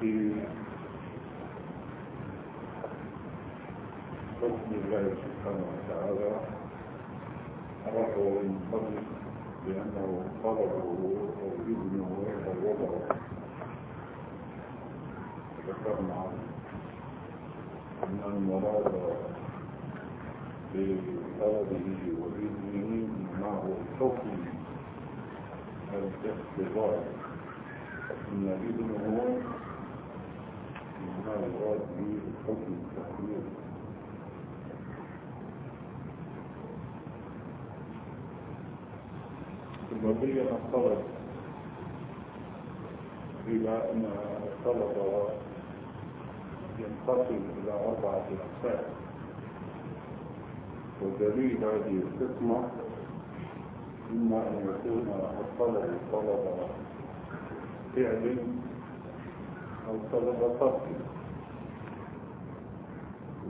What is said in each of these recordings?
في حكم الله سبحانه وتعالى عرفه من قبل بأنه طلبه أو ابنه أو وضعه ذكرنا أن المراد بطلبه وابنه معه الحكم الاختبار أن ابنه ما يراد به الحكم التحرير ثم بين الطلب إلى أن الطلب ينقسم إلى أربعة أقسام. ودليل هذه القسمة إما أن يكون الطلب طلب فعل أو طلب ترك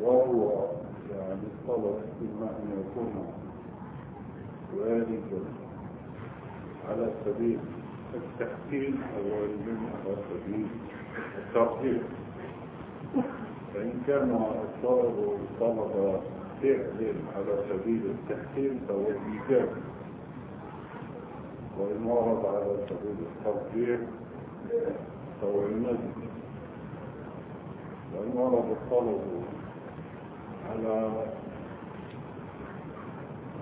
وهو يعني الطلب إما أن يكون واردا على سبيل التحكيم أو واردا على سبيل الترتيب فإن كان الطلب طلب فعل على سبيل التحكيم فهو إيجاب. وإن ورد على سبيل الترجيح فهو النجم وإن ورد الطلب على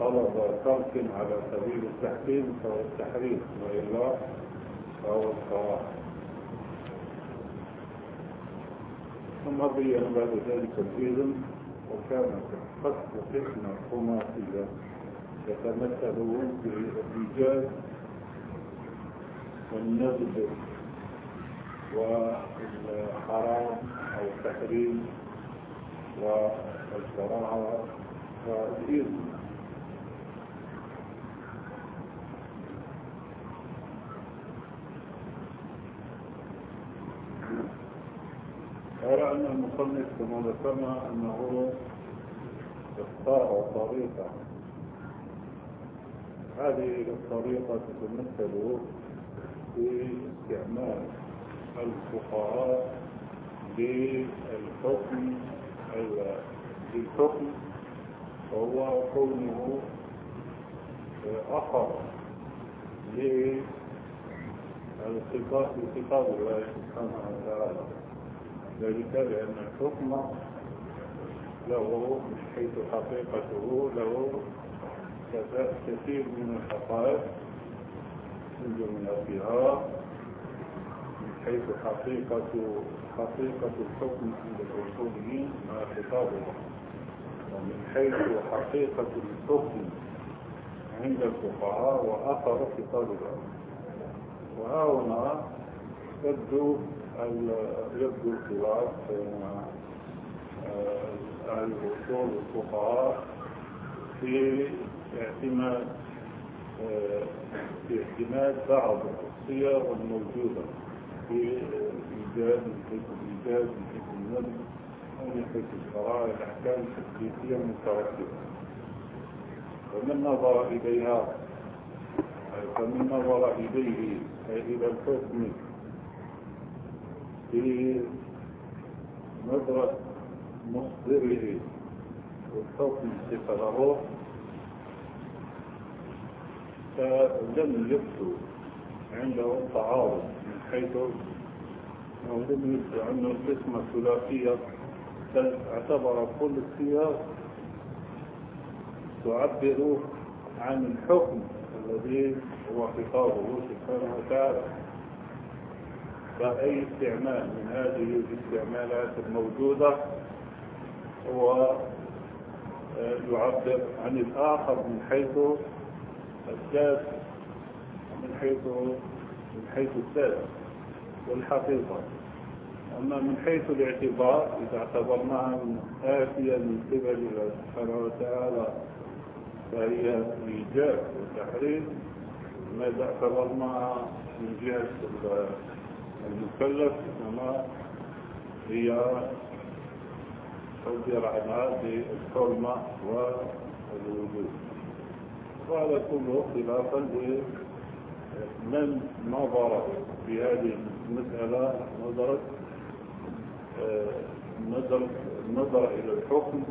طلب ترك على سبيل التحكيم فهو التحريم وإلا فهو الصراحة ثم بين بعد ذلك الإذن وكانت قصد فتنة خماسية يتمثل بالإيجاز والنبذ والحرام أو التحريم والشراعة والإذن. أن المصنف كما ذكرنا أنه اختار طريقة. هذه الطريقة تتمثل في استعمال الفقهاء للحكم للحكم وهو كونه أخر للخطاب لخطاب الله سبحانه وتعالى. ذلك لأن الحكم له من حيث حقيقته له كثير من الحقائق من فيها من حيث حقيقة حقيقة الحكم عند الأصوليين مع خطاب الله ومن حيث حقيقة الحكم عند الفقهاء وآخر خطاب الله وها هنا يبدو يبدو الخلاف بين أهل الأصول والفقهاء في اعتماد في اعتماد بعض الصيغ الموجودة في من حيث الإيجاد من حيث النبي ومن حيث الشرائع الأحكام التكليفية المترتبة. ومن نظر إليها فمن نظر إليه إلى الحكم في نظرة مصدره والحكم صفة له فلم يبدو عنده تعارض من حيث أو لم يبدو عنده القسمة الثلاثية بل اعتبر كل السياق تعبر عن الحكم الذي هو خطابه سبحانه وتعالى. فأي استعمال من هذه الاستعمالات الموجودة هو يعبر عن الآخر من حيث الذات من حيث من حيث الذات والحقيقة. أما من حيث الاعتبار إذا اعتبرناها آتية من قبل الله سبحانه وتعالى فهي إيجاب وتحريم ما إذا اعتبرنا من جهة المكلف إنما هي عبر عنها بالحرمة والوجود. وهذا كله خلافا لمن نظر في هذه المسألة نظرت نظر نظر إلى الحكم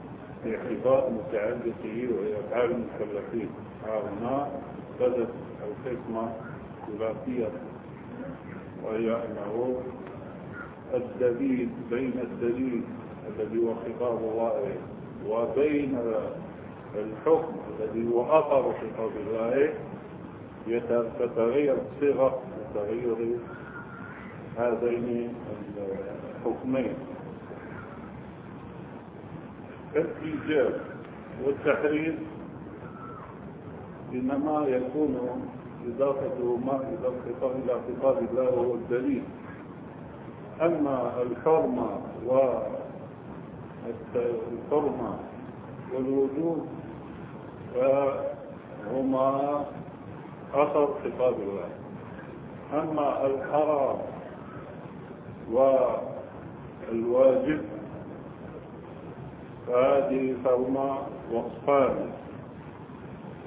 في اعتبار متعلقه وأفعال المكلفين هنا بدت القسمة ثلاثية وهي أنه الدليل بين الدليل الذي هو خطاب الله وبين الحكم الذي هو أثر خطاب الله تتغير صيغة تغير هذين الحكمين. الإيجاب والتحريم إنما يكون إضافته ما إلى خطاب الله هو الدليل. أما الحرمة والحرمة والوجود فهما أثر خطاب الله. أما الحرام والواجب فهذه فهما وصفان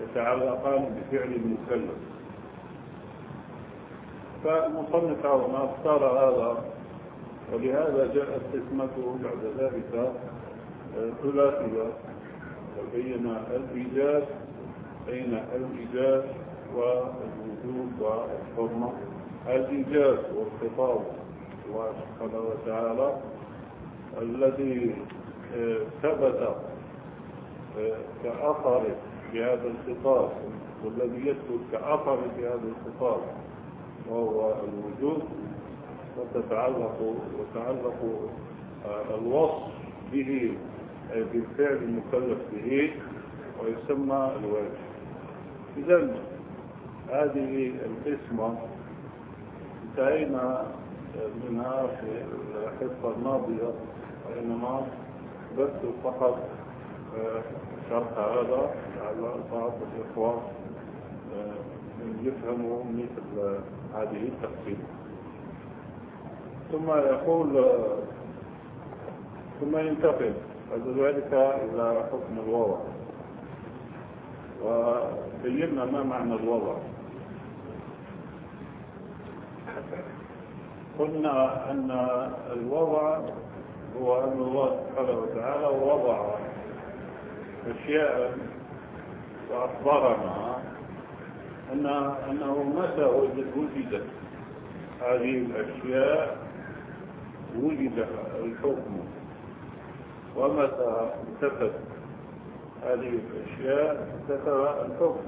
يتعلقان بفعل المكلف. فالمصنف هنا اختار هذا ولهذا جاءت قسمته بعد ذلك ثلاثية وبين الإيجاز بين الإيجاز والوجود والحرمة. الإيجاز والخطاب سبحانه وتعالى الذي ثبت كأثر بهذا الخطاب والذي يثبت كأثر بهذا الخطاب. وهو الوجود وتتعلق وتعلق الوصف به بالفعل المكلف به ويسمى الواجب. إذا هذه القسمة انتهينا منها في الحصة الماضية وإنما بس فقط شرح هذا على بعض الإخوة يفهموا مثل هذه التقسيم ثم يقول ثم ينتقل. بعد ذلك إلى حكم الوضع وبينا ما معنى الوضع قلنا أن الوضع هو أن الله سبحانه وتعالى وضع أشياء وأخبرنا أنه متى وجدت هذه الأشياء؟ وجد الحكم. ومتى انتفت هذه الأشياء؟ انتفى الحكم.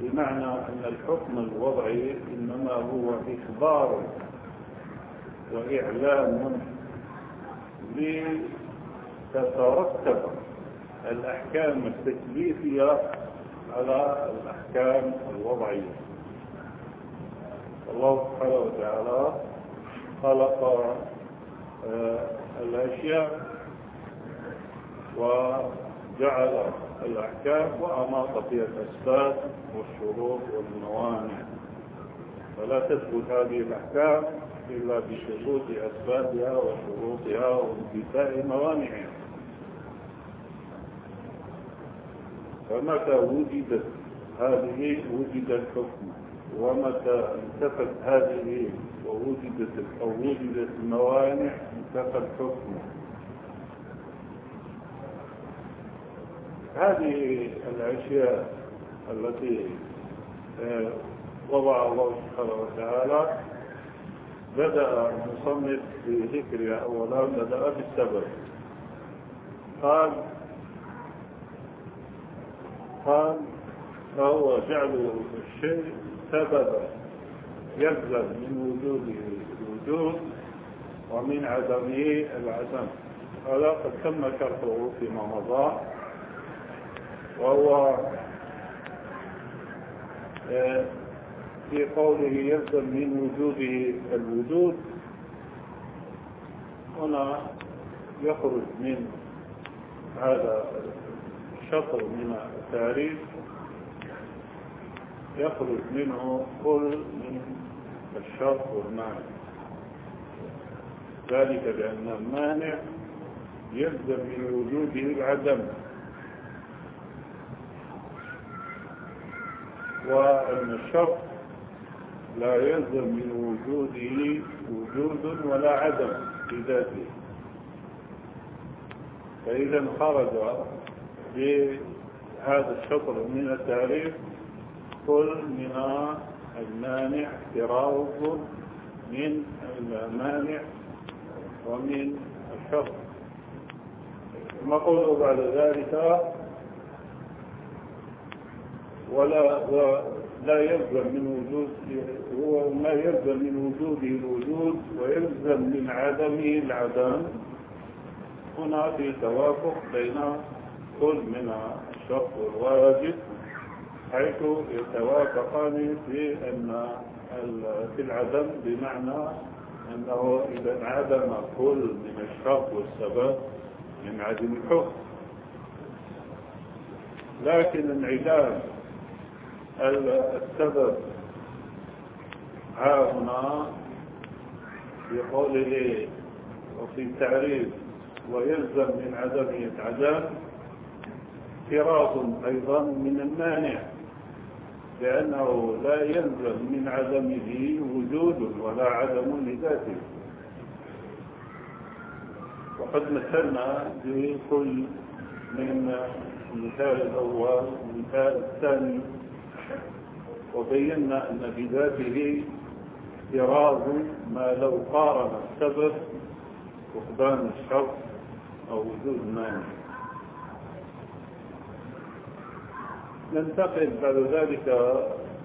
بمعنى أن الحكم الوضعي إنما هو إخبار وإعلام لتترتب الأحكام التكليفية على الأحكام الوضعية. الله سبحانه وتعالى خلق الأشياء وجعل الأحكام وأماط فيها الأسباب والشروط والموانع. فلا تثبت هذه الأحكام إلا بشروط أسبابها وشروطها وانتفاء موانعها. فمتى وجدت هذه وجد الحكم؟ ومتى انتفت هذه ووجدت أو وجدت الموانع؟ انتفى الحكم. هذه الأشياء التي وضع الله سبحانه وتعالى بدأ المصنف بذكرها أولا بدأ بالسبب. قال قال فهو جعل الشيء سببا يلزم من وجوده الوجود ومن عدمه العدم. هذا قد تم شرحه فيما مضى وهو في قوله يلزم من وجوده الوجود. هنا يخرج من هذا شطر من التعريف يخرج منه كل من الشرط والمعنى ذلك بأن المانع يلزم من وجوده العدم. وأن الشرط لا يلزم من وجوده وجود ولا عدم في ذاته. فإذا خرج بهذا الشطر من التعريف كل من المانع احتراز من المانع ومن الشر ثم قوله بعد ذلك ولا لا يلزم من وجود هو ما يلزم من وجوده الوجود ويلزم من عدمه العدم. هنا في توافق بين كل من الشرط والواجب حيث يتوافقان في أن في العدم بمعنى أنه إذا انعدم كل من الشرط والسبب ينعدم الحكم. لكن انعدام السبب ها هنا في قوله وفي التعريف ويلزم من عدمه العدم افتراض أيضا من المانع لأنه لا يلزم من عدمه وجود ولا عدم لذاته. وقد مثلنا بكل من المثال الأول والمثال الثاني. وبينا أن بذاته افتراض ما لو قارن السبب فقدان الشرط أو وجود مانع. ننتقل بعد ذلك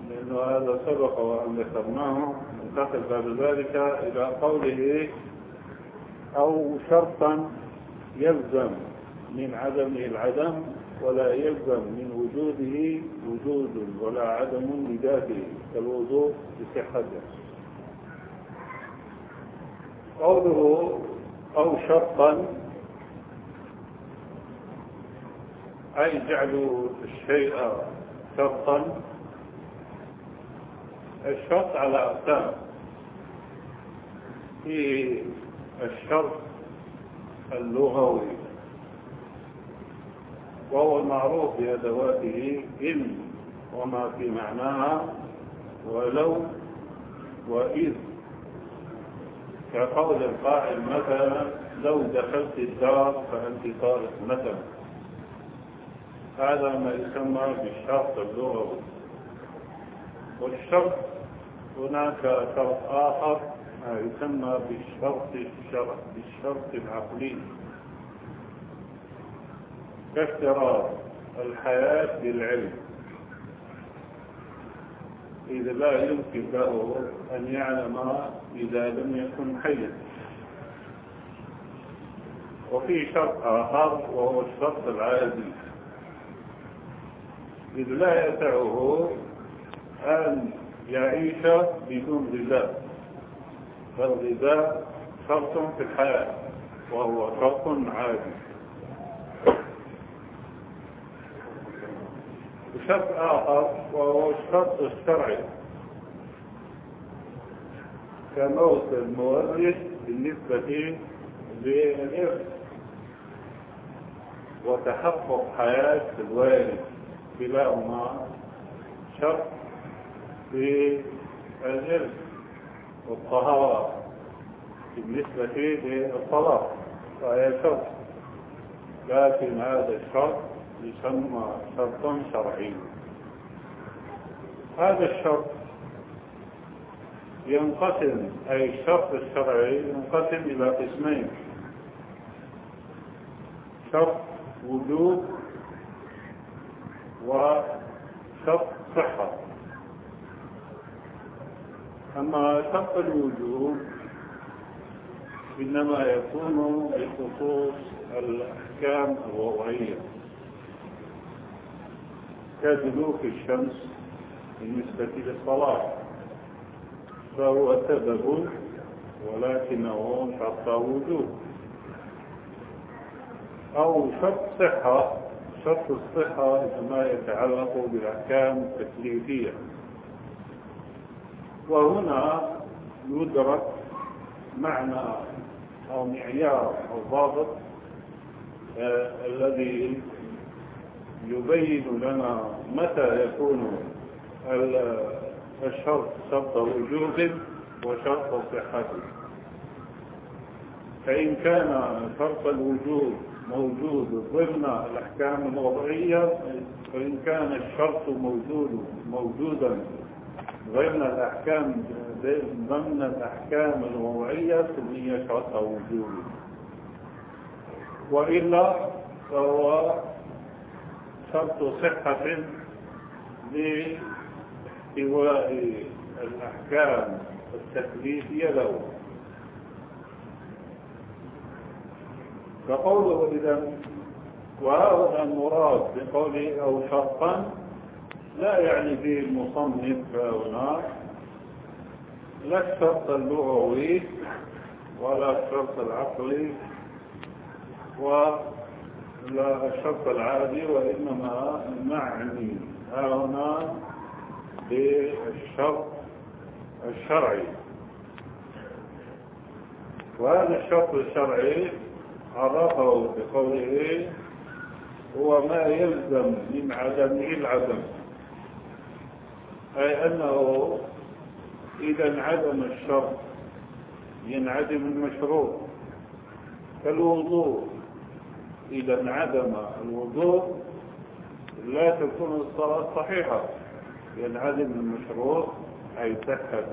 لأنه هذا سبق وأن ذكرناه ننتقل بعد ذلك إلى قوله أو شرطا يلزم من عدمه العدم ولا يلزم من وجوده وجود ولا عدم لذاته كالوضوء بصحته. قوله أو شرطا أي جعلوا الشيء شرطا؟ الشرط على أقسام. في الشرط اللغوي وهو المعروف بأدواته إن وما في معناها ولو وإذ. كقول القائل مثلا لو دخلت الدار فأنت طارق مثلا هذا ما يسمى بالشرط اللغوي. والشرط هناك شرط آخر ما يسمى بالشرط الشرع بالشرط العقلي. كاشتراط الحياة بالعلم. إذا لا يمكن له أن يعلم إذا لم يكن حيا. وفي شرط آخر وهو الشرط العادي. إذ لا يسعه أن يعيش بدون غذاء. فالغذاء شرط في الحياة وهو شرط عادي. وشرط آخر وهو الشرط الشرعي. كموت المورث بالنسبة للإرث. وتحقق حياة الوالد. كلاهما شرط في الإرث والطهارة. بالنسبة للصلاة فهي شرط. لكن هذا الشرط يسمى شرطا شرعي. هذا الشرط ينقسم أي الشرط الشرعي ينقسم إلى قسمين. شرط وجود وشرط صحة. أما شرط الوجوب إنما يكون بخصوص الأحكام الوضعية كدلوك الشمس بالنسبة للصلاة فهو سبب ولكنه شرط وجوب أو شرط صحة شرط الصحة ما يتعلق بالأحكام التكليفية وهنا يدرك معنى أو معيار أو ضابط آه الذي يبين لنا متى يكون الشرط شرط وجوب وشرط صحة. فإن كان شرط الوجوب موجود ضمن الأحكام الوضعية فإن كان الشرط موجود موجودا ضمن الأحكام ضمن الأحكام الوضعية سمي شرط وجود. وإلا فهو شرط صحة لاستواء الأحكام التكليفية له. فقوله إذا وهذا المراد بقوله أو شرطا لا يعني فيه المصنف هنا لا الشرط اللغوي ولا الشرط العقلي ولا الشرط العادي وإنما معني هنا بالشرط الشرعي. وهذا الشرط الشرعي عرفه بقوله هو ما يلزم من عدمه العدم. أي أنه إذا انعدم الشرط ينعدم المشروع. كالوضوء إذا انعدم الوضوء لا تكون الصلاة صحيحة. ينعدم المشروع أي صحة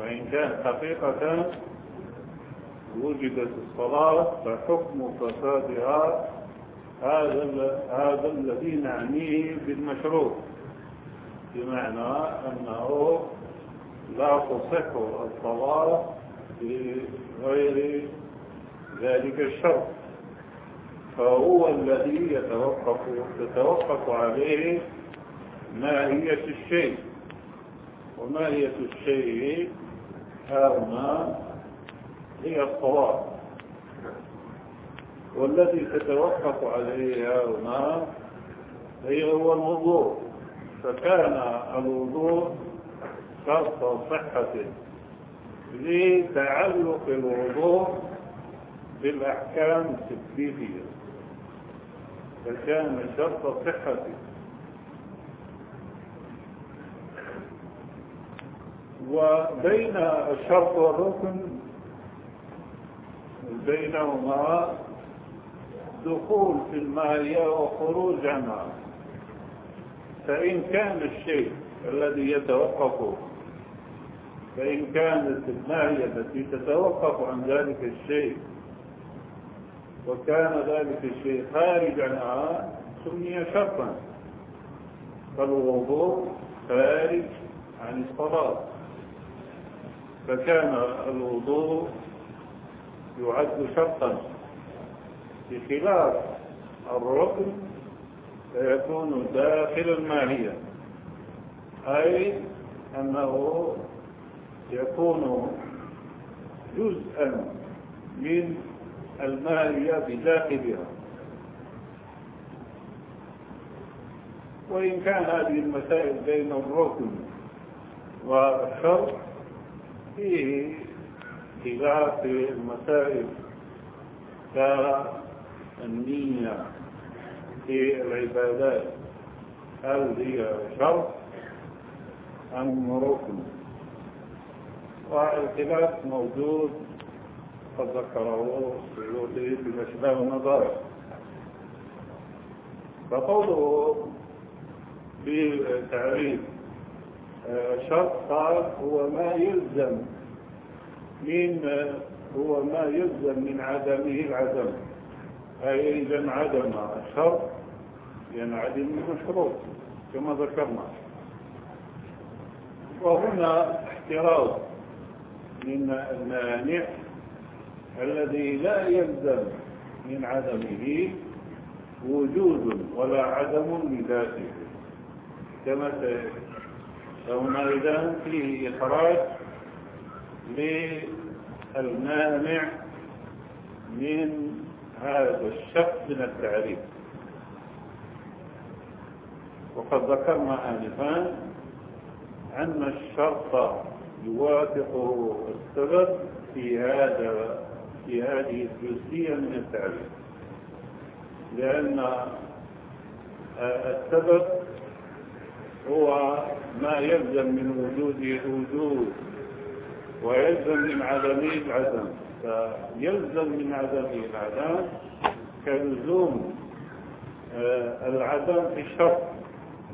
وإن كان حقيقة وجدت الصلاة فحكم فسادها هذا هذا الذي نعنيه بالمشروع. بمعنى أنه لا تصح الصلاة بغير ذلك الشرط فهو الذي يتوقف تتوقف عليه ماهية الشيء. وماهية الشيء هنا هي الصلاة والذي تتوقف عليه هنا هي هو الوضوء. فكان الوضوء شرط صحة لتعلق الوضوء بالأحكام التكليفية فكان شرط صحة. وبين الشرط والركن بينهما دخول في المالية وخروج عنها فإن كان الشيء الذي يتوقف فإن كانت الماهية التي تتوقف عن ذلك الشيء وكان ذلك الشيء خارج عنها سمي شرطا. فالوضوء خارج عن الصلاة. فكان الوضوء يعد شرطا. بخلاف الركن فيكون داخل الماهية. أي أنه يكون جزءا من الماهية بداخلها. وإن كان هذه المسائل بين الركن والشرط فيه خلاف المسائل كالنية في العبادات. هل هي شرط أم ركن؟ والخلاف موجود قد ذكره السيوطي في مشبه النظر فقوله بتعريف شرط قال هو ما يلزم من هو ما يلزم من عدمه العدم. أي إذا انعدم الشرط ينعدم المشروط كما ذكرنا. وهنا احتراز من المانع الذي لا يلزم من عدمه وجود ولا عدم لذاته. كما فهنا إذا فيه إخراج للمانع من هذا الشق من التعريف. وقد ذكرنا آنفا أن الشرط يوافق السبب في هذا في هذه الجزئية من التعريف. لأن السبب هو ما يلزم من وجوده الوجود ويلزم من عدمه العدم. فيلزم من عدمه العدم كلزوم آه، العدم في الشرط.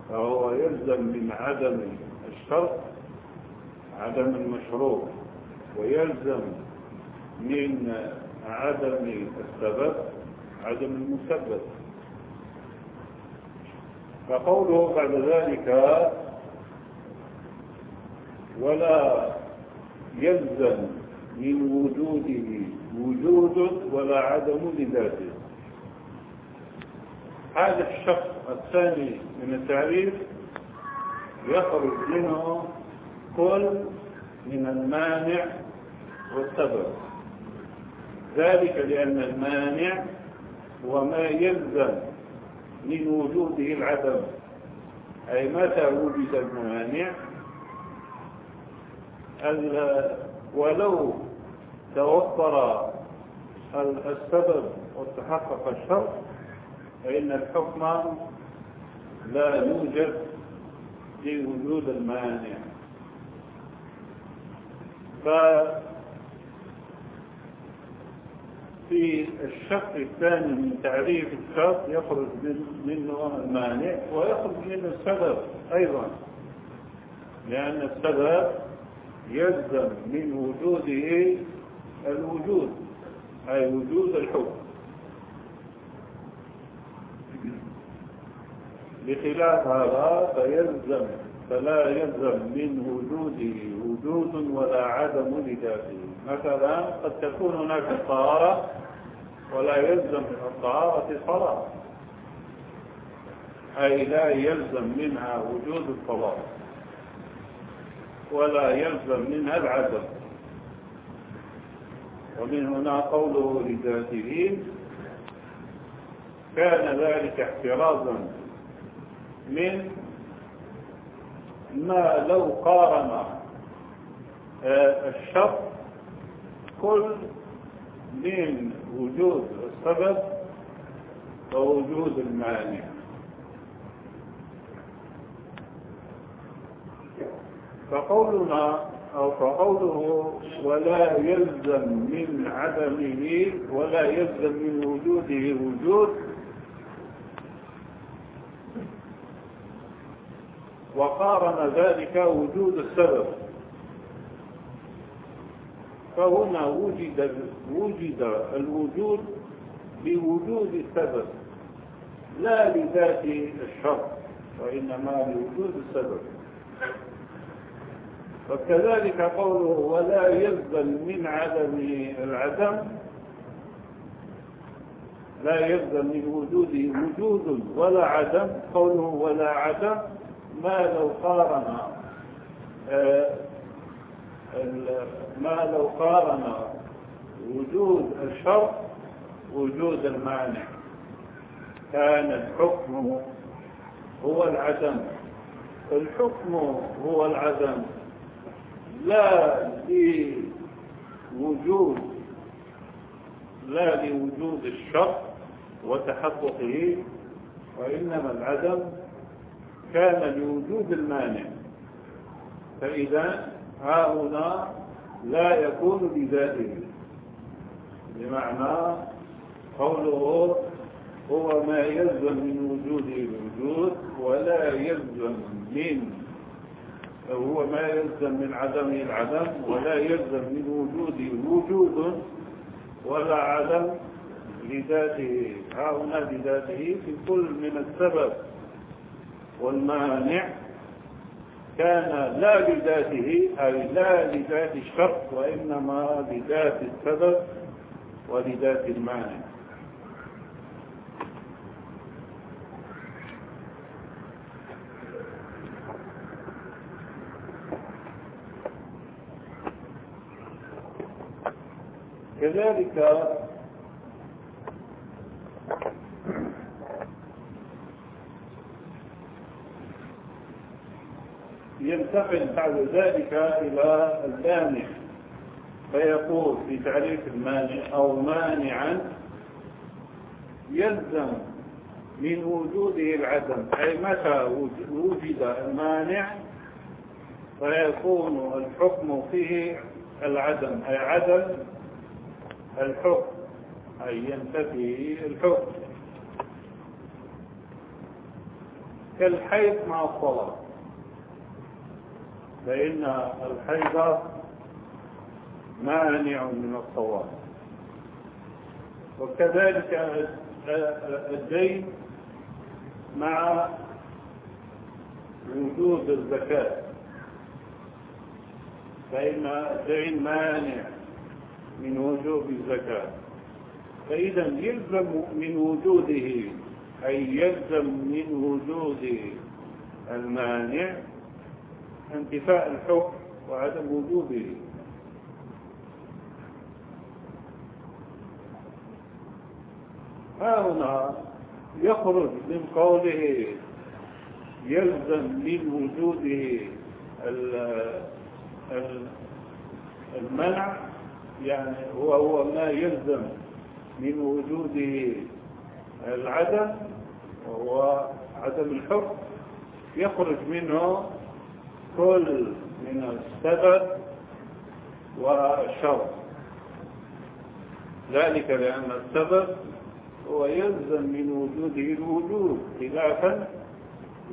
فهو يلزم من عدم الشرط عدم المشروع ويلزم من عدم السبب عدم المسبب. فقوله بعد ذلك ولا يلزم من وجوده وجود ولا عدم لذاته. هذا الشخص الثاني من التعريف يخرج منه كل من المانع والسبب. ذلك لأن المانع هو ما يلزم من وجوده العدم. أي متى وجد المانع؟ ولو توفر السبب وتحقق الشرط فإن الحكم لا يوجد لوجود المانع. في الشق الثاني من تعريف الشرط يخرج منه المانع ويخرج منه السبب أيضا لأن السبب يلزم من وجوده الوجود أي وجود الحكم. بخلاف هذا فيلزم فلا يلزم من وجوده وجود ولا عدم لذاته. مثلا قد تكون هناك طهارة ولا يلزم من الطهارة صلاة أي لا يلزم منها وجود الصلاة ولا يلزم منها العدم. ومن هنا قوله لذاته كان ذلك احترازا من ما لو قارن آه، الشرط كل من وجود السبب ووجود المانع فقولنا أو فقوله ولا يلزم من عدمه ولا يلزم من وجوده وجود. وقارن ذلك وجود السبب. فهنا وجد وجد الوجود بوجود السبب لا لذات الشر وإنما لوجود السبب. وكذلك قوله ولا يلزم من عدم العدم لا يلزم من وجوده وجود ولا عدم قوله ولا عدم ما لو قارن آه، ما لو قارن وجود الشر وجود المانع. كان الحكم هو العدم. الحكم هو العدم. لا لوجود لا لوجود الشر وتحققه وإنما العدم كان لوجود المانع. فإذا هنا لا يكون بذاته. بمعنى قوله هو ما يلزم من وجوده الوجود ولا يلزم من هو ما يلزم من عدمه العدم ولا يلزم من وجوده وجود ولا عدم لذاته. ها هنا لذاته في كل من السبب. والمانع كان لا لذاته أي لا لذات الشرط وإنما لذات السبب ولذات المانع. كذلك ينتقل بعد ذلك إلى المانع فيقول في تعريف المانع أو مانعا يلزم من وجوده العدم أي متى وجد المانع فيكون الحكم فيه العدم أي عدم الحكم. أي ينتفي الحكم. كالحيض مع الصلاة. فإن الحيض مانع من الصواب وكذلك الدين مع وجود الزكاة. فإن الدين مانع من وجوب الزكاة. فإذا يلزم من وجوده أي يلزم من وجود المانع انتفاء الحكم وعدم وجوده. ها هنا يخرج من قوله يلزم من وجوده المنع يعني هو ما يلزم من وجوده العدم وهو عدم الحكم يخرج منه كل من السبب والشر. ذلك لأن السبب هو يلزم من وجوده الوجود خلافا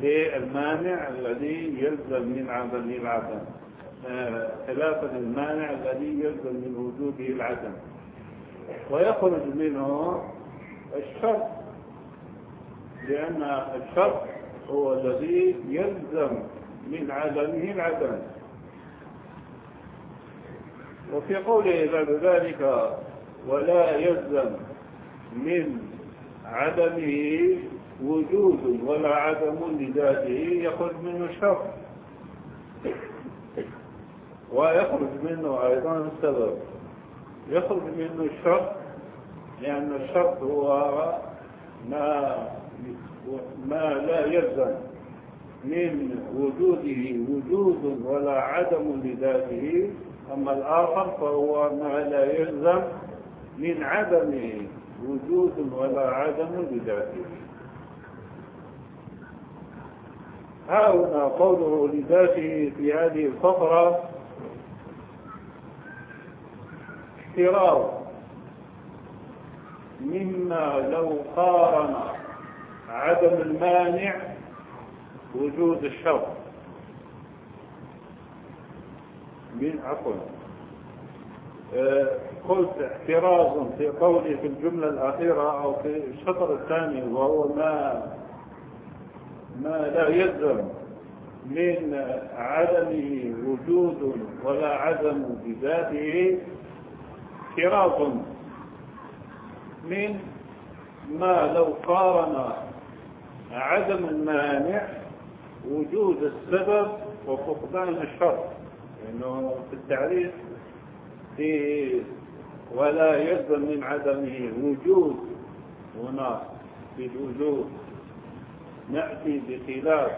للمانع الذي يلزم من عدم العدم. خلافا المانع الذي يلزم من وجوده العدم. ويخرج منه الشر لأن الشر هو الذي يلزم من عدمه العدم. وفي قوله بعد ذلك ولا يلزم من عدمه وجود ولا عدم لذاته يخرج منه الشر ويخرج منه أيضا السبب. يخرج منه الشر لأن الشر هو ما ما لا يلزم من وجوده وجود ولا عدم لذاته. أما الآخر فهو ما لا يلزم من عدمه وجود ولا عدم لذاته. ها هنا قوله لذاته في هذه الفقرة احتراز مما لو قارن عدم المانع وجود الشر. من عفوا؟ قلت احتراز في قولي في الجملة الأخيرة أو في الشطر الثاني وهو ما ما لا يلزم من عدمه وجود ولا عدم بذاته احتراز من ما لو قارن عدم المانع وجود السبب وفقدان الشر لأنه في التعريف في ولا يلزم من عدمه وجود هنا في الوجود نأتي بخلاف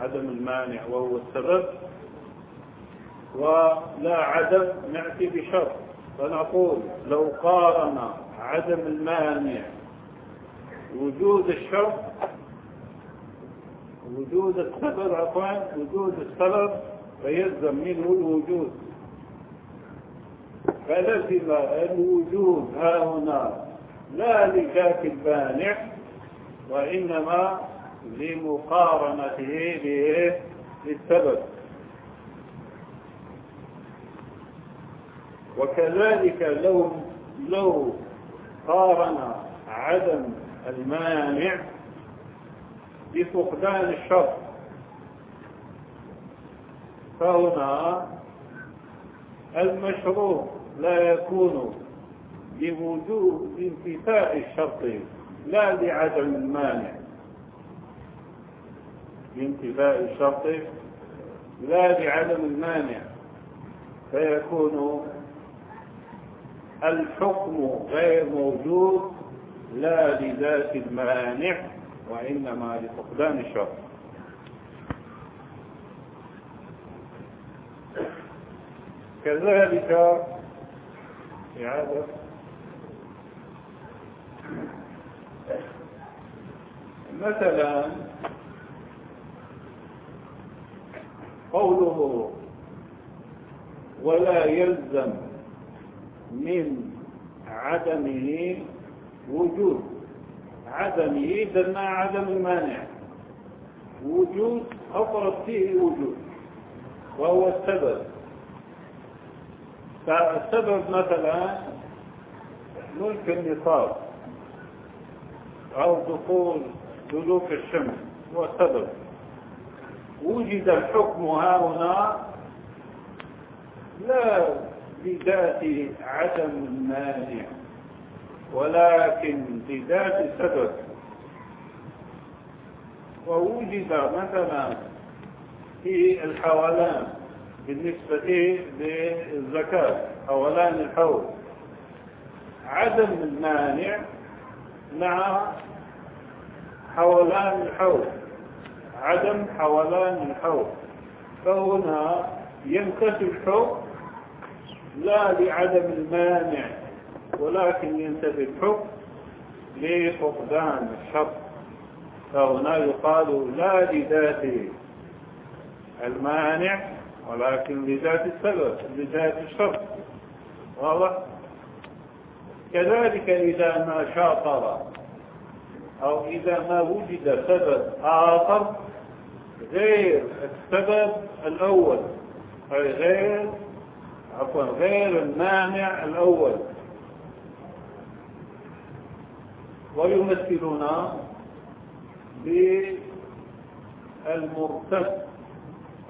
عدم المانع وهو السبب. ولا عدم نأتي بشر. فنقول لو قارن عدم المانع وجود الشر وجود السبب عفوا وجود السبب فيلزم منه الوجود. فلزم الوجود ها هنا لا لذات المانع وإنما لمقارنته للسبب. وكذلك لو لو قارن عدم المانع بفقدان الشر. فهنا المشروع لا يكون بوجود انتفاء الشرط لا لعدم المانع. بانتفاء الشرط لا لعدم المانع. فيكون الحكم غير موجود لا لذات المانع وإنما لفقدان الشرع كذلك إعادة مثلا قوله ولا يلزم من عدمه وجود. عدمه دلنا عدم المانع. وجود أفرض فيه وجود. وهو السبب. فالسبب مثلا ملك النصاب أو دخول دلوك الشمس. هو السبب. وجد الحكم ها هنا. لا بذات عدم المانع ولكن بذات السبب ووجد مثلا في الحولان بالنسبة للزكاة حولان الحول. عدم المانع مع حولان الحول. عدم حولان الحول. فهنا ينتفي الحكم لا لعدم المانع ولكن ينتفي الحكم لفقدان الشرط فهنا يقال لا لذات المانع ولكن لذات السبب لذات الشرط واضح؟ كذلك إذا ما شاطر أو إذا ما وجد سبب آخر غير السبب الأول أي غير عفوا غير المانع الأول. ويمثلون بالمرتد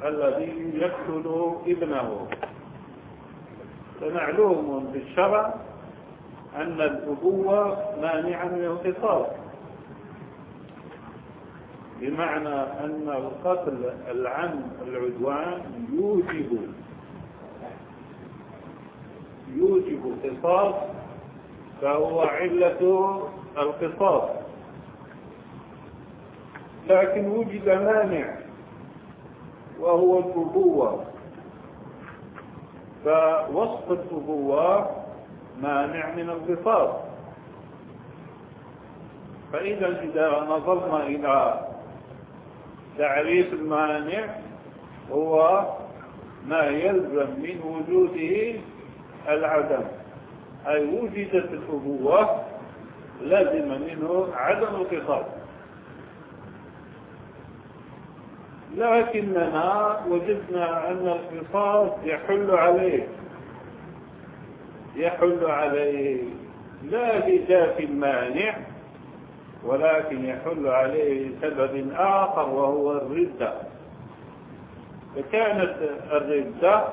الذي يقتل ابنه. فمعلوم بالشرع أن الأبوة مانعة من القصاص بمعنى أن القتل العن العدوان يوجب يوجب قصاص فهو علة القصاص. لكن وجد مانع وهو الأبوة فوصف الأبوة مانع من القصاص. فإذا إذا نظرنا إلى تعريف المانع هو ما يلزم من وجوده العدم. أي وجدت الأبوة لازم منه عدم القصاص لكننا وجدنا أن القصاص يحل عليه. يحل عليه لا لذات المانع ولكن يحل عليه سبب آخر وهو الردة. فكانت الردة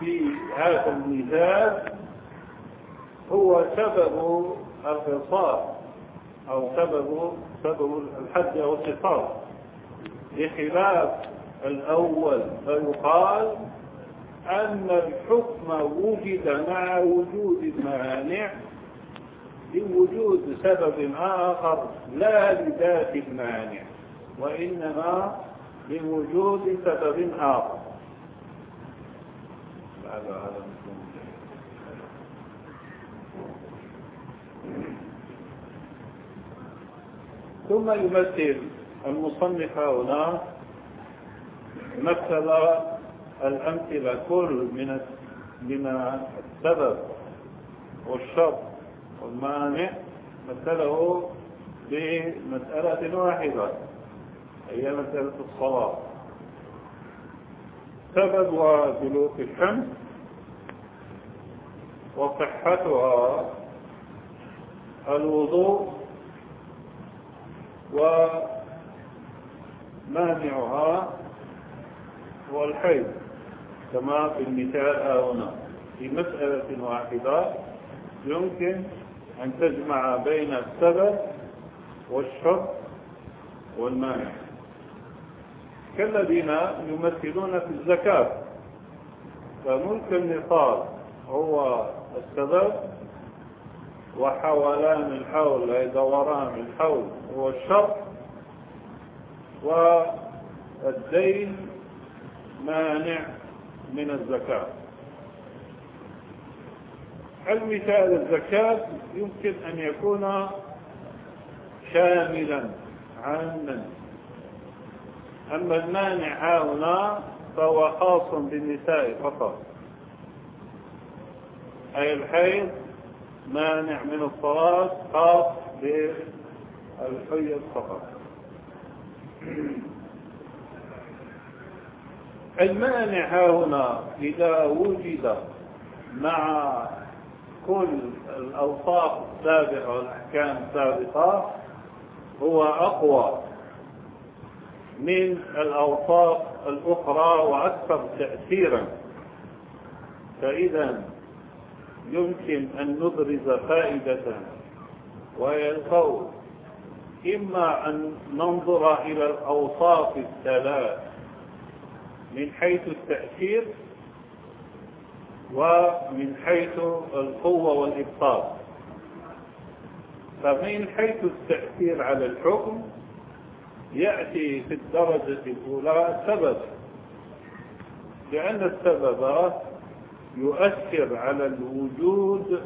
في هذا المثال هو سبب القصاص أو سبب سبب الحد أو القصاص بخلاف الأول فيقال أن الحكم وجد مع وجود المانع لوجود سبب آخر لا لذات المانع وإنما لوجود سبب آخر. ثم يمثل المصنف هنا مثل الأمثلة كل من من السبب والشرط والمانع مثله بمسألة واحدة هي مسألة الصلاة سبب دلوك الشمس وصحتها الوضوء ومانعها هو الحيض كما في المثال هنا. في مسألة واحدة يمكن أن تجمع بين السبب والشرط والمانع. كالذين يمثلون في الزكاة. فملك النصاب هو السبب وحولان الحول أي دوران الحول هو الشرط والدين مانع من الزكاة. المثال الزكاة يمكن أن يكون شاملا عاما؟ أما المانع هنا فهو خاص بالنساء فقط. أي الحيض مانع من الصلاة خاص بالحيض فقط. المانع هنا إذا وجد مع كل الأوصاف السابقة والأحكام السابقة هو أقوى. من الأوصاف الأخرى وأكثر تأثيرا. فإذا يمكن أن نبرز فائدة وهي القول إما أن ننظر إلى الأوصاف الثلاث من حيث التأثير ومن حيث القوة والإبطال. فمن حيث التأثير على الحكم يأتي في الدرجة الأولى سبب. لأن السبب يؤثر على الوجود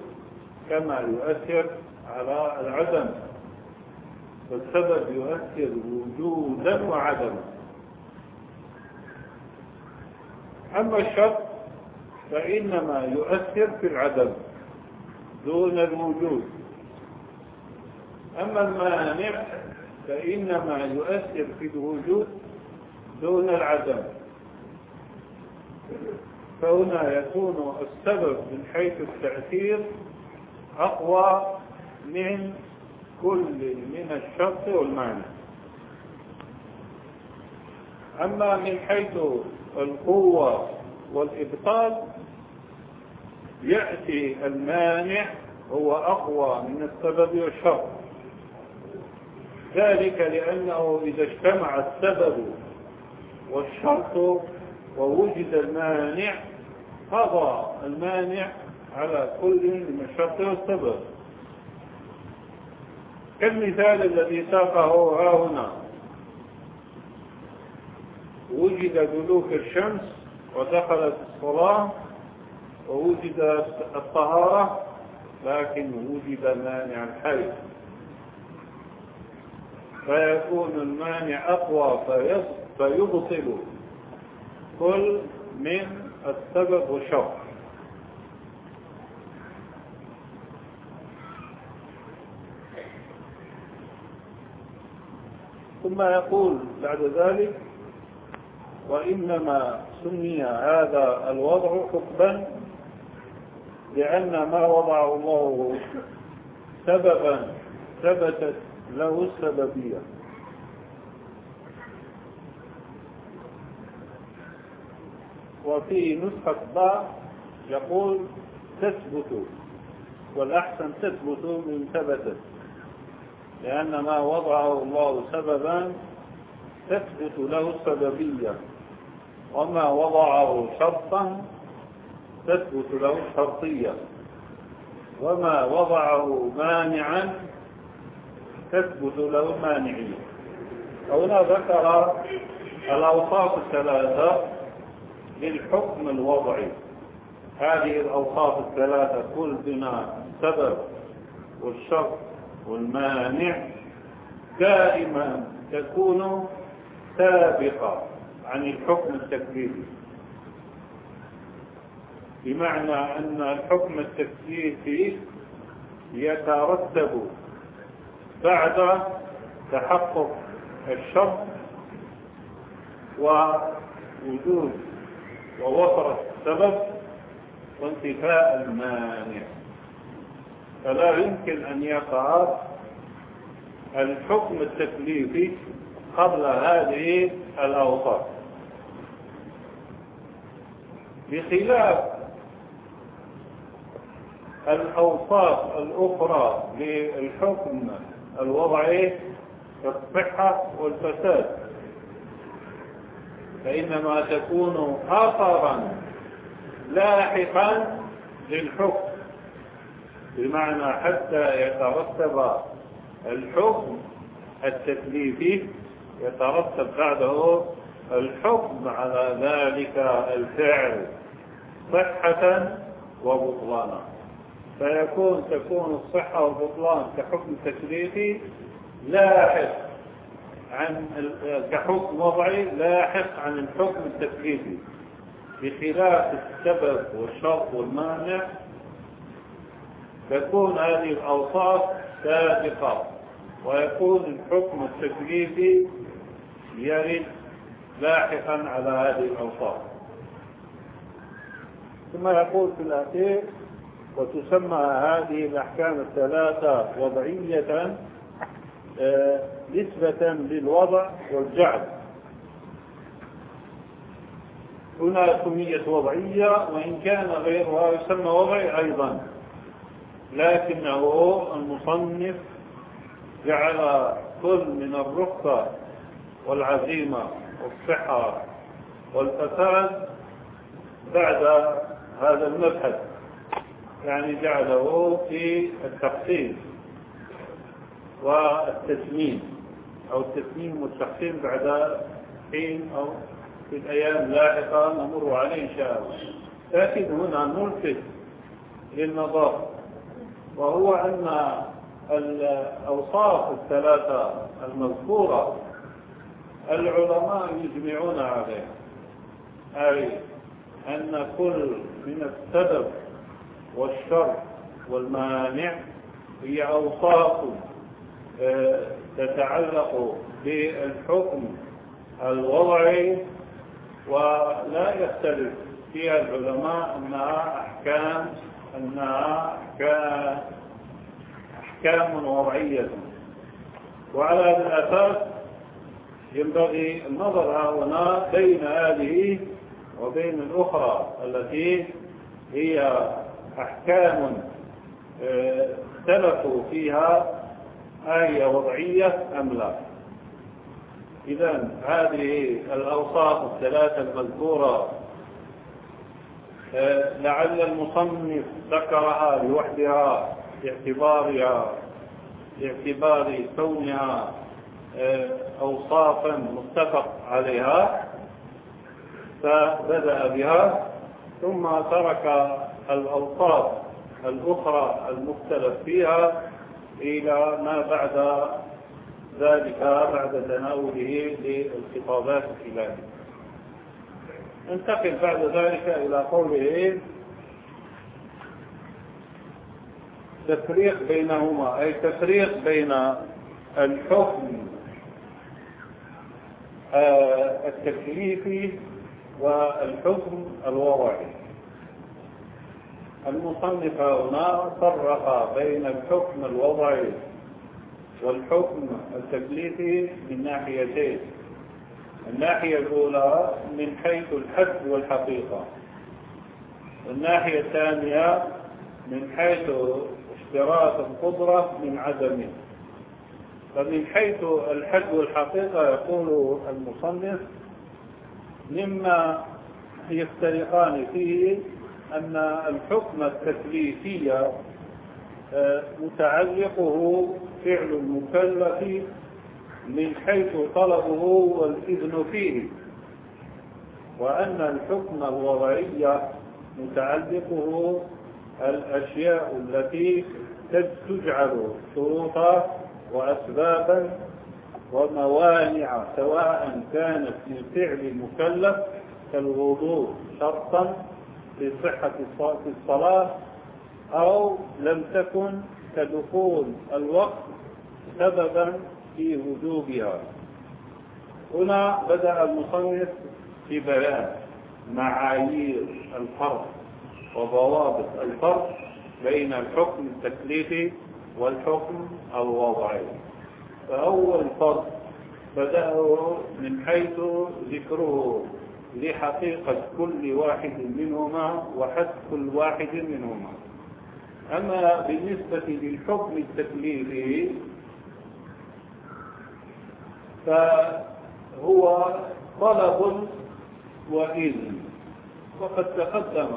كما يؤثر على العدم. فالسبب يؤثر وجودا وعدما. أما الشرط فإنما يؤثر في العدم دون الوجود. أما المانع فإنما يؤثر في الوجود دون العدم. فهنا يكون السبب من حيث التأثير أقوى من كل من الشرط والمعنى. أما من حيث القوة والإبطال يأتي المانع هو أقوى من السبب والشرط. ذلك لأنه إذا اجتمع السبب والشرط ووجد المانع قضى المانع على كل من الشرط والسبب. كالمثال الذي ساقه ها هنا. وجد دلوك الشمس ودخلت الصلاة ووجد الطهارة لكن وجد مانع الحيض فيكون المانع أقوى فيبطل كل من السبب والشرط. ثم يقول بعد ذلك وإنما سمي هذا الوضع حكما لأن ما وضعه الله سببا ثبتت له السببية وفي نسخة باء يقول تثبت والأحسن تثبت من ثبتت لأن ما وضعه الله سببا تثبت له السببية وما وضعه شرطا تثبت له الشرطية وما وضعه مانعا تثبت له المانعية هنا ذكر الأوصاف الثلاثة للحكم الوضعي. هذه الأوصاف الثلاثة كل بما السبب والشرط والمانع دائما تكون سابقة عن الحكم التكليفي. بمعنى أن الحكم التكليفي يترتب بعد تحقق الشرط ووجود ووفرة السبب وانتفاء المانع. فلا يمكن أن يقع الحكم التكليفي قبل هذه الأوصاف. بخلاف الأوصاف الأخرى للحكم الوضعي كالصحة والفساد. فإنما تكون أثرا لاحقا للحكم. بمعنى حتى يترتب الحكم التكليفي يترتب بعده الحكم على ذلك الفعل صحة وبطلانا. فيكون تكون الصحة والبطلان كحكم تكليفي لاحق عن كحكم وضعي لاحق عن الحكم التكليفي بخلاف السبب والشرط والمانع تكون هذه الأوصاف سابقة ويكون الحكم التكليفي يرد لاحقا على هذه الأوصاف. ثم يقول في الأخير وتسمى هذه الأحكام الثلاثة وضعية آه، نسبة للوضع والجعل. هنا سميت وضعية وإن كان غيرها يسمى وضعي أيضا. لكنه المصنف جعل كل من الرخصة والعزيمة والصحة والفساد بعد هذا المبحث. يعني جعله في التقسيم والتسميم أو التسميم والتقسيم بعد حين أو في الأيام اللاحقة نمر عليه إن شاء الله. لكن هنا نلفت للنظر وهو أن الأوصاف الثلاثة المذكورة العلماء يجمعون عليها. أي أن كل من السبب والشر والمانع هي أوصاف آه، تتعلق بالحكم الوضعي ولا يختلف فيها العلماء أنها أحكام أنها أحكام, وضعية. وعلى هذا الأساس ينبغي النظر هنا بين هذه وبين الأخرى التي هي أحكام آه، اختلفوا فيها آية وضعية أم لا. إذا هذه الأوصاف الثلاثة المذكورة آه، لعل المصنف ذكرها لوحدها باعتبارها باعتبار كونها آه، أوصافا متفق عليها فبدأ بها ثم ترك الأوصاف الأخرى المختلف فيها إلى ما بعد ذلك بعد تناوله للخطابات الخلافية انتقل بعد ذلك إلى قوله تفريق بينهما أي تفريق بين الحكم آه، التكليفي والحكم الوضعي المصنف هنا فرق بين الحكم الوضعي والحكم التكليفي من ناحيتين. الناحية الأولى من حيث الحد والحقيقة. الناحية الثانية من حيث اشتراط القدرة من عدمه. فمن حيث الحد والحقيقة يقول المصنف مما يفترقان فيه أن الحكم التكليفي متعلقه فعل المكلف من حيث طلبه والإذن فيه وأن الحكم الوضعي متعلقه الأشياء التي تجعل شروطا وأسبابا وموانع سواء كانت من فعل المكلف كالوضوء شرطا لصحة الصلاة أو لم تكن كدخول الوقت سببا في وجوبها. هنا بدأ المصنف في بيان معايير الفرق وضوابط الفرق بين الحكم التكليفي والحكم الوضعي. فأول فرق بدأه من حيث ذكره لحقيقة كل واحد منهما وحد كل واحد منهما. أما بالنسبة للحكم التكليفي فهو طلب وإذن. وقد تقدم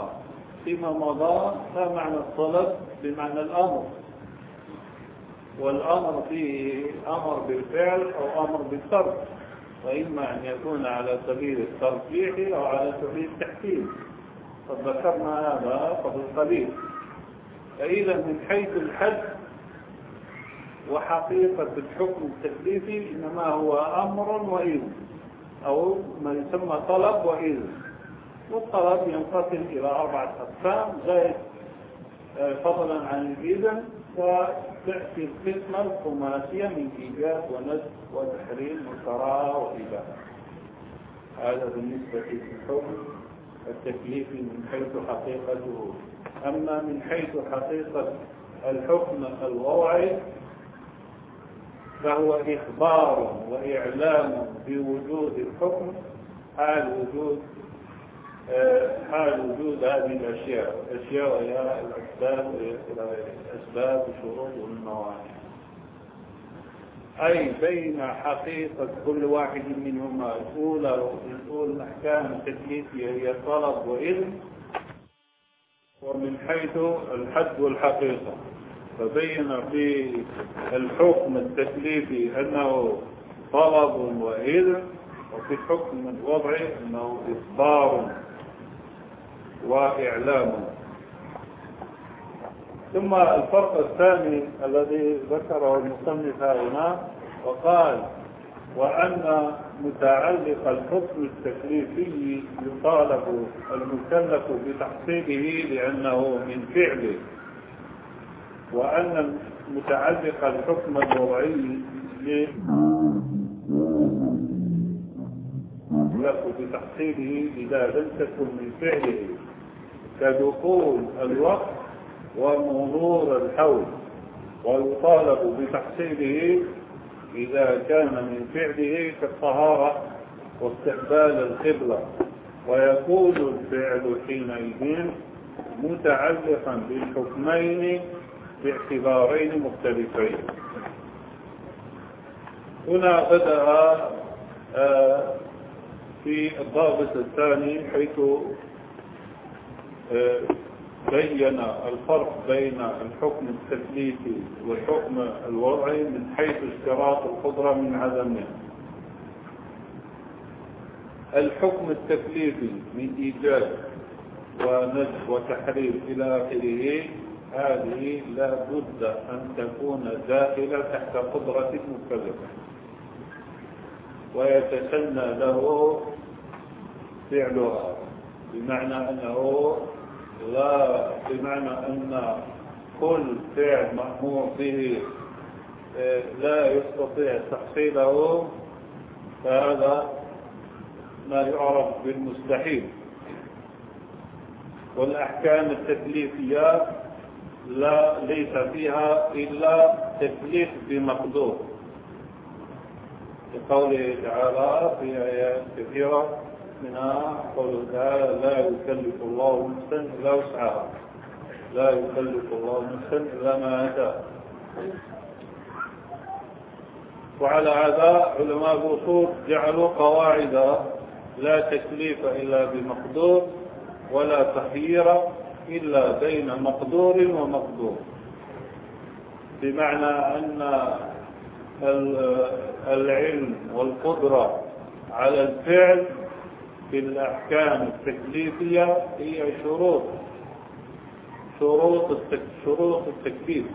فيما مضى معنى الطلب بمعنى الأمر. والأمر فيه أمر بالفعل أو أمر بالترك. وإما أن يكون على سبيل الترجيح أو على سبيل التحكيم. قد ذكرنا هذا قبل قليل. فإذا من حيث الحد وحقيقة الحكم التكليفي إنما هو أمر وإذن أو ما يسمى طلب وإذن. والطلب ينقسم إلى أربعة أقسام زائد آه، فضلا عن الإذن وتأتي القسمة الخماسية من إيجاد ونسب وتحريم وكراهة وإباحة. هذا بالنسبة للحكم التكليفي من حيث حقيقته. أما من حيث حقيقة الحكم الوضعي فهو إخبار وإعلام بوجود الحكم حال وجود حال وجود هذه الأشياء الأشياء وهي الأسباب الأسباب والشروط والموانع أي بين حقيقة كل واحد منهما الأولى الأولى الأحكام التكليفية هي طلب وإذن ومن حيث الحد والحقيقة. فبين في الحكم التكليفي أنه طلب وإذن وفي الحكم الوضعي أنه إخبار وإعلام. ثم الفرق الثاني الذي ذكره المصنف هنا وقال وأن متعلق الحكم التكليفي يطالب المكلف بتحصيله لأنه من فعله وأن متعلق الحكم الوضعي يطلق بتحصيله إذا لم تكن من فعله. كدخول الوقت ومرور الحول ويطالب بتحصيله إذا كان من فعله كالطهارة واستقبال القبلة. ويكون الفعل حينئذ متعلقا بالحكمين باعتبارين مختلفين. هنا بدأ آه، في الضابط الثاني حيث بين الفرق بين الحكم التكليفي والحكم الوضعي من حيث اشتراط القدرة من عدمه الحكم التكليفي من إيجاد ونجح وتحريم إلى آخره هذه لا بد أن تكون داخلة تحت قدرة المكلف ويتسنى له فعلها بمعنى أنه لا بمعنى أن كل فعل مأمور به آه، لا يستطيع تحصيله فهذا ما يعرف بالمستحيل. والأحكام التكليفية لا ليس فيها إلا تكليف بمقدور. لقوله تعالى في آيات كثيرة منها قوله تعالى لا يكلف الله نفسا إلا وسعها. لا يكلف الله نفسا إلا ما أتاه وعلى هذا علماء الأصول جعلوا قواعد لا تكليف إلا بمقدور ولا تخيير إلا بين مقدور ومقدور. بمعنى أن العلم والقدرة على الفعل في الأحكام التكليفية هي شروط شروط شروط التكليف.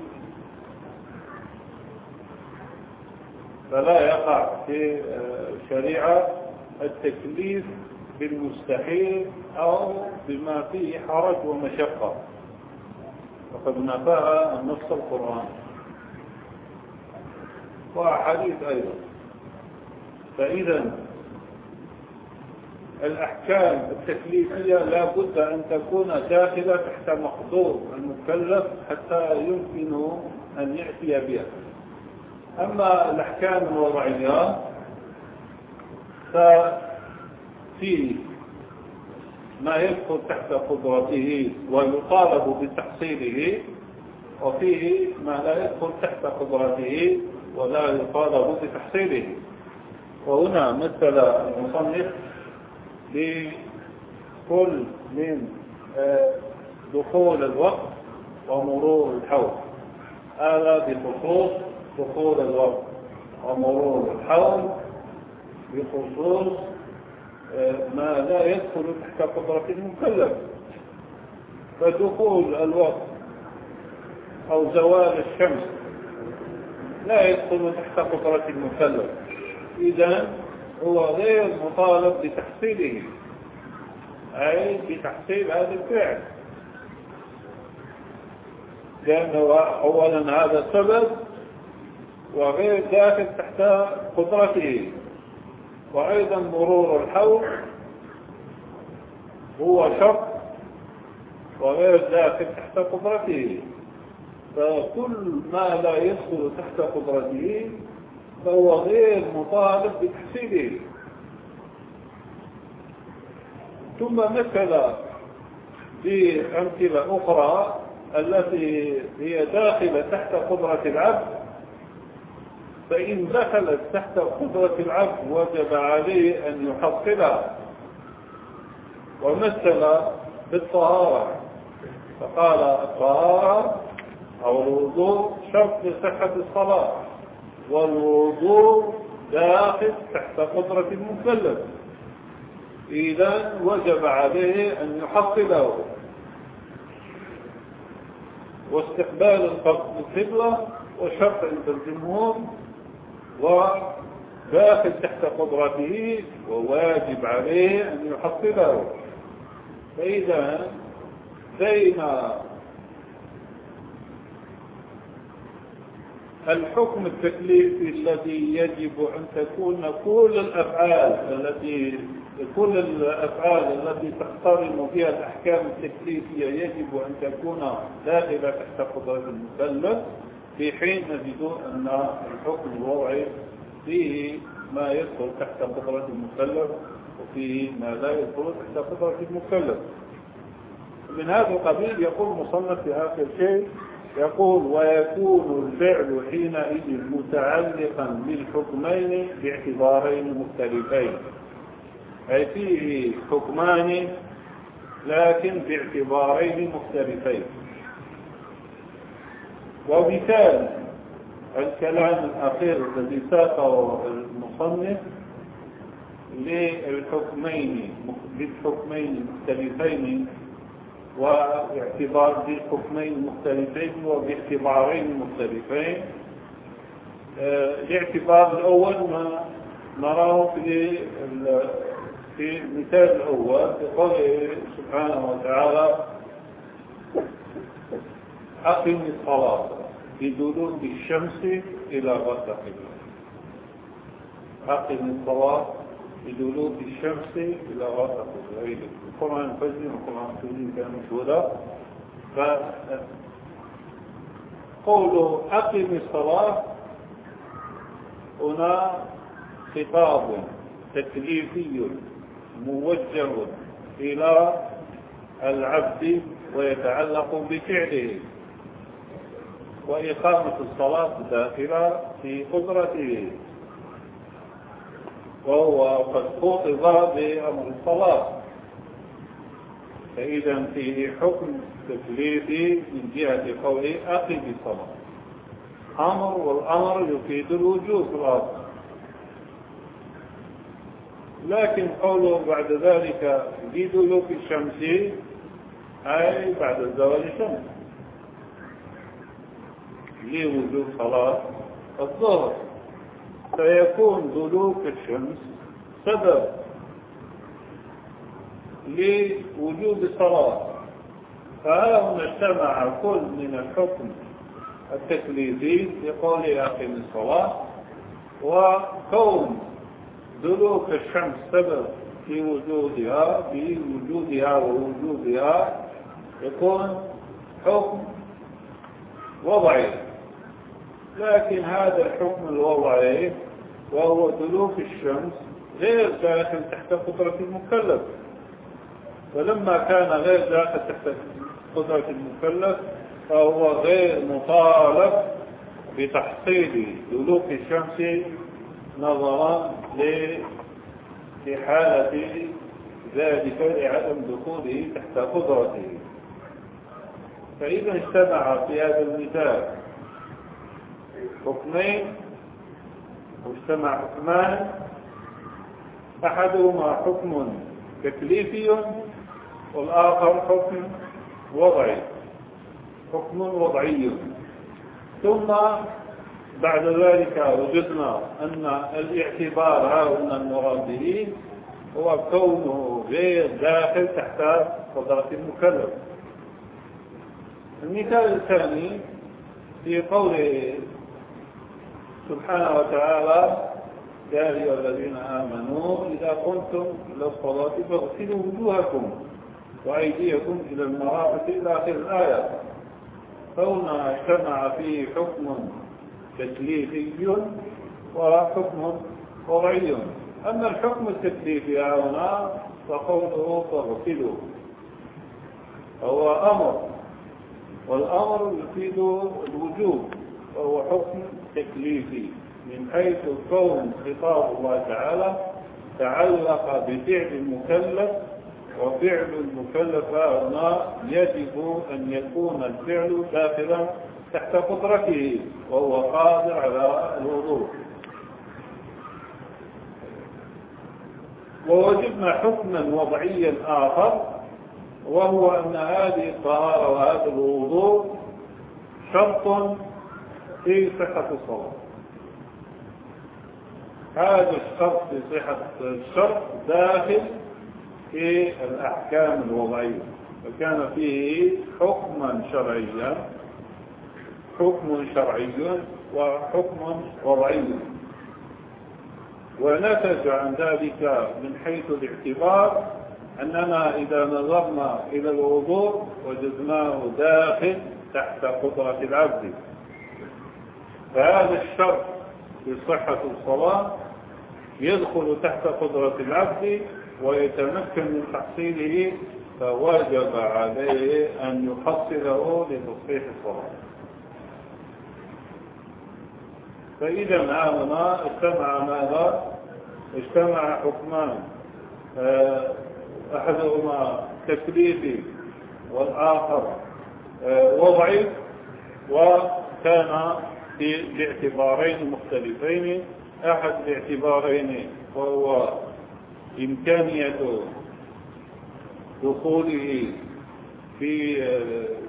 فلا يقع في الشريعة التكليف بالمستحيل أو بما فيه حرج ومشقة. وقد نفاها النص القرآن. وأحاديث أيضا. فإذا الأحكام التكليفية لا بد أن تكون داخلة تحت مقدور المكلف حتى يمكن أن يأتي بها. أما الأحكام الوضعية ففيه ما يدخل تحت قدرته ويطالب بتحصيله وفيه ما لا يدخل تحت قدرته ولا يطالب بتحصيله. وهنا مثل المصنف لكل من آه، دخول الوقت ومرور الحول هذا بخصوص دخول الوقت ومرور الحول بخصوص آه، ما لا يدخل تحت قدرة المكلف. فدخول الوقت أو زوال الشمس لا يدخل تحت قدرة المكلف. إذا هو غير مطالب بتحصيله. أي بتحصيل هذا الفعل. لأنه أولا هذا سبب وغير داخل تحت قدرته. وأيضا مرور الحول هو شرط وغير داخل تحت قدرته. فكل ما لا يدخل تحت قدرته فهو غير مطالب بتحصيله ثم مثل بأمثلة أخرى التي هي داخلة تحت قدرة العبد فإن دخلت تحت قدرة العبد وجب عليه أن يحصلها. ومثل بالطهارة فقال الطهارة أو الوضوء شرط لصحة الصلاة. والوضوء داخل تحت قدرة المكلف. إذا وجب عليه أن يحصله. واستقبال القبلة وشرط عند الجمهور وداخل تحت قدرته وواجب عليه أن يحصله. فإذا بين الحكم التكليفي الذي يجب أن تكون كل الأفعال التي كل الأفعال التي تقترن فيها الأحكام التكليفية يجب أن تكون داخلة تحت قدرة المكلف في حين نجد أن الحكم الوضعي فيه ما يدخل تحت قدرة المكلف وفيه ما لا يدخل تحت قدرة المكلف من هذا القبيل يقول مصنف في آخر شيء يقول ويكون الفعل حينئذ متعلقا بالحكمين باعتبارين مختلفين. أي فيه حكمان لكن باعتبارين مختلفين. ومثال الكلام الأخير الذي ساقه المصنف للحكمين للحكمين المختلفين واعتبار بحكمين مختلفين وباعتبارين مختلفين. الاعتبار الأول ما نراه في المثال الأول في قوله سبحانه وتعالى أقم الصلاة بدلوك الشمس إلى غسق أقم الصلاة بدلوك الشمس إلى غسق الليل القرآن الفجر والقرآن الفجر كان مشهودا فقوله أقم الصلاة هنا خطاب تكليفي موجه إلى العبد ويتعلق بفعله وإقامة الصلاة داخلة في قدرته وهو قد خوطب بأمر الصلاة فإذا فيه حكم تكليفي من جهة قوله أقم الصلاة. أمر والأمر يفيد الوجوب في لكن قوله بعد ذلك بدلوك الشمس أي بعد زوال الشمس. لوجوب صلاة الظهر. فيكون دلوك الشمس سبب لوجوب الصلاة فهنا اجتمع كل من الحكم التكليفي لقول أقم الصلاة؟ وكون دلوك الشمس سبب في وجودها في وجودها ووجودها يكون حكم وضعي. لكن هذا الحكم الوضعي وهو دلوك الشمس غير داخل تحت قدرة المكلف. فلما كان غير داخل تحت قدرة المكلف فهو غير مطالب بتحصيل دلوك الشمس نظرا لحالة ذلك لعدم دخوله تحت قدرته. فإذا اجتمع في هذا المثال حكمين واجتمع حكمان أحدهما حكم تكليفي والآخر حكم وضعي. حكم وضعي. ثم بعد ذلك وجدنا أن الاعتبار هنا المراد به هو كونه غير داخل تحت قدرة المكلف. المثال الثاني في قوله سبحانه وتعالى يا أيها الذين آمنوا إذا قمتم إلى الصلاة فاغسلوا وجوهكم وأيديكم إلى المرافق إلى آخر الآية. فهنا اجتمع فيه حكم تكليفي وحكم وضعي. أما الحكم التكليفي هنا فقوله فاغسلوا. هو أمر. والأمر يفيد الوجوب. وهو حكم تكليفي. من حيث كون خطاب الله تعالى تعلق بفعل المكلف وفعل المكلف هنا يجب أن يكون الفعل داخلا تحت قدرته وهو قادر على الوضوء. ووجدنا حكما وضعيا آخر وهو أن هذه الطهارة وهذا الوضوء شرط في صحة الصلاة. هذا الشرط في صحة الشرط داخل في الأحكام الوضعية فكان فيه حكما شرعيا حكم شرعي وحكم وضعي. ونتج عن ذلك من حيث الاعتبار أننا إذا نظرنا إلى الوضوء وجدناه داخل تحت قدرة العبد. فهذا الشرط في صحة الصلاة يدخل تحت قدرة العبد ويتمكن من تحصيله فوجب عليه أن يحصله لتصحيح الصلاة. فإذا هنا اجتمع ماذا؟ اجتمع حكمان. آه، أحدهما تكليفي والآخر آه، وضعي وكان باعتبارين مختلفين. أحد الاعتبارين وهو إمكانية دخوله في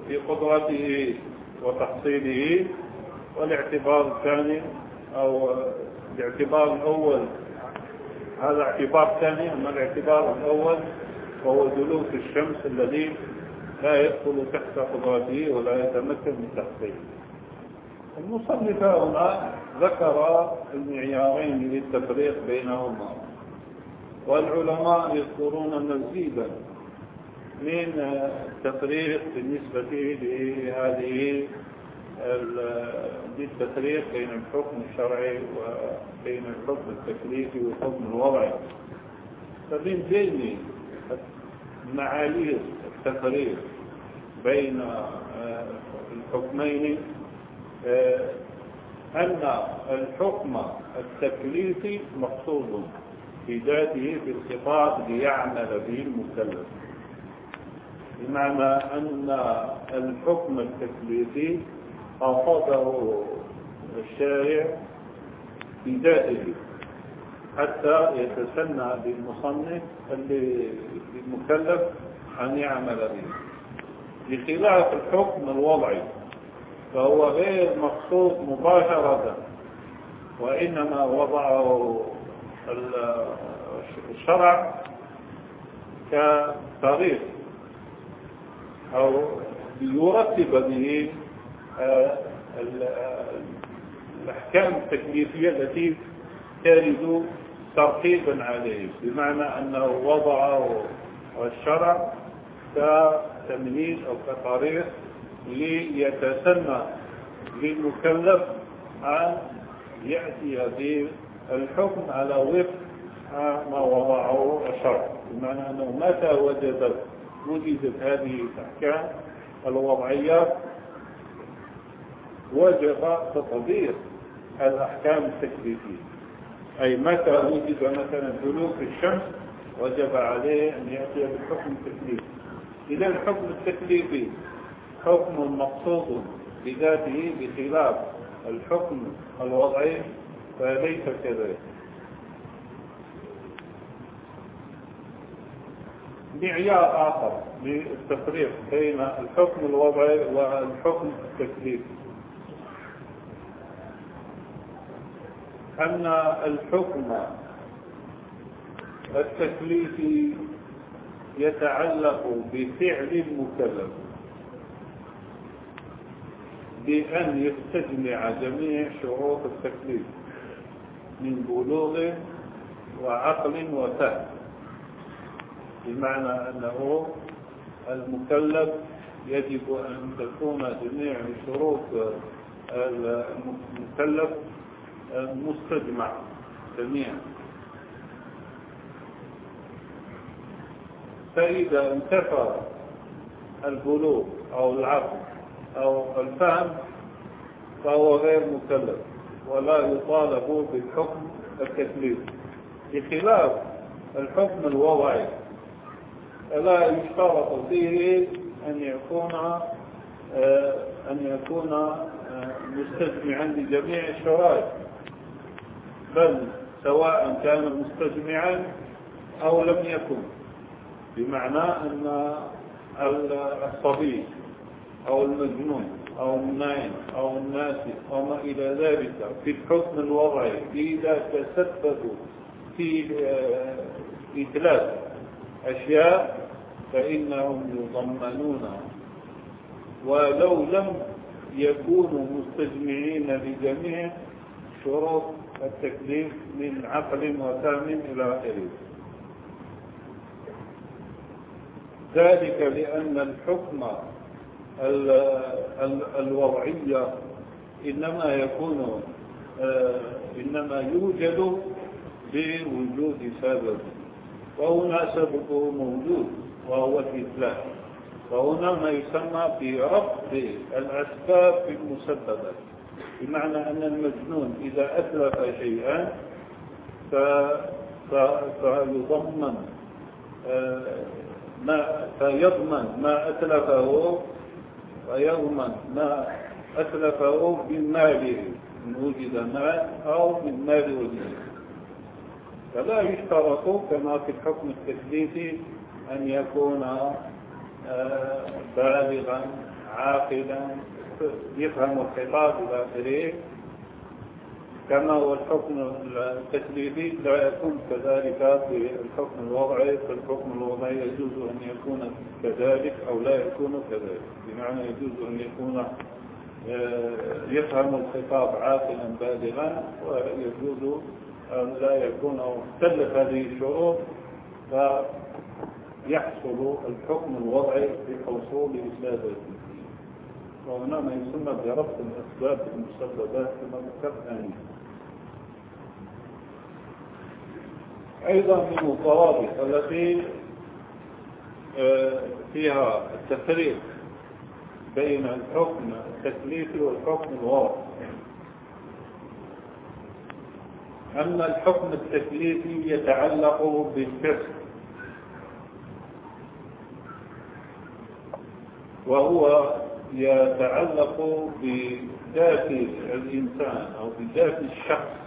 في قدرته وتحصيله والاعتبار الثاني أو الاعتبار الأول. هذا اعتبار ثاني أما الاعتبار الأول وهو دلوك الشمس الذي لا يدخل تحت قدرته ولا يتمكن من تحصيله. المصنف هنا ذكر المعيارين للتفريق بينهما. والعلماء يذكرون مزيدا من التفريق بالنسبة لهذه للتفريق بين الحكم الشرعي وبين الحكم التكليفي والحكم الوضعي فمن بين معايير التفريق بين آه، الحكمين آه، أن الحكم التكليفي مقصود. في ذاته في الخطاب ليعمل به المكلف. بمعنى أن الحكم التكليفي أخذه الشارع بذاته حتى يتسنى اللي المكلف أن يعمل به. بخلاف الحكم الوضعي فهو غير مقصود مباشرة وإنما وضعه الشرع كطريق أو يرتب به الأحكام التكليفية التي ترد ترتيبا عليه. بمعنى أنه وضعه الشرع كتمهيد أو كطريق ليتسنى للمكلف أن يأتي بالحكم على وفق ما وضعه الشرع بمعنى أنه متى وجدت وجدت هذه الأحكام الوضعيات وجب تطبيق الأحكام التكليفية. أي متى وجد مثلا دلوك الشمس وجب عليه أن يأتي بالحكم التكليفي. إذا الحكم التكليفي حكم مقصود بذاته بخلاف الحكم الوضعي فليس كذلك. معيار آخر للتفريق بين الحكم الوضعي والحكم التكليفي. أن الحكم التكليفي يتعلق بفعل المكلف بأن يستجمع جميع شروط التكليف. من بلوغ وعقل وفهم. بمعنى أنه المكلف يجب أن تكون جميع شروط المكلف مستجمع جميعا. فإذا انتفى البلوغ أو العقل أو الفهم فهو غير مكلف. ولا يطالب بالحكم التكليف. بخلاف الحكم الوضعي. فلا يشترط فيه أن يكون آه، أن يكون آه، مستجمعا لجميع الشرائط بل سواء كان مستجمعا أو لم يكن. بمعنى أن الصبي أو المجنون أو النائم أو الناسي أو ما إلى ذلك في الحكم الوضعي إذا تسببوا في إثلاث آه، أشياء فإنهم يضمنون. ولو لم يكونوا مستجمعين لجميع شروط التكليف من عقل وفهم إلى آخره. ذلك لأن الحكم الوضعية إنما يكون آه، إنما يوجد بوجود سبب وهنا سببه موجود وهو الإتلاف وهنا ما يسمى بربط الأسباب بالمسببات بمعنى أن المجنون إذا أتلف شيئا فيضمن آه، ما فيضمن ما أتلفه ويضمن ما أتلفه من ماله إن وجد مال أو من مال وجد فلا يشترط كما في الحكم التكليفي أن يكون آه، بالغا عاقلا يفهم الخطاب إلى آخره. كما هو الحكم التكليفي لا يكون كذلك في الحكم الوضعي فالحكم الوضعي يجوز أن يكون كذلك أو لا يكون كذلك. بمعنى يجوز أن يكون آه، يفهم الخطاب عاقلا بالغا ويجوز أن لا يكون أو اختلف هذه الشروط فيحصل الحكم الوضعي بحصول إسلامه وهنا ما يسمى بربط الأسباب المسببات كما ذكرت آنفا. أيضا من الضوابط التي آه، فيها التفريق بين الحكم التكليفي والحكم الواضح أما الحكم التكليفي يتعلق بالفقه وهو يتعلق بذات الإنسان أو بذات الشخص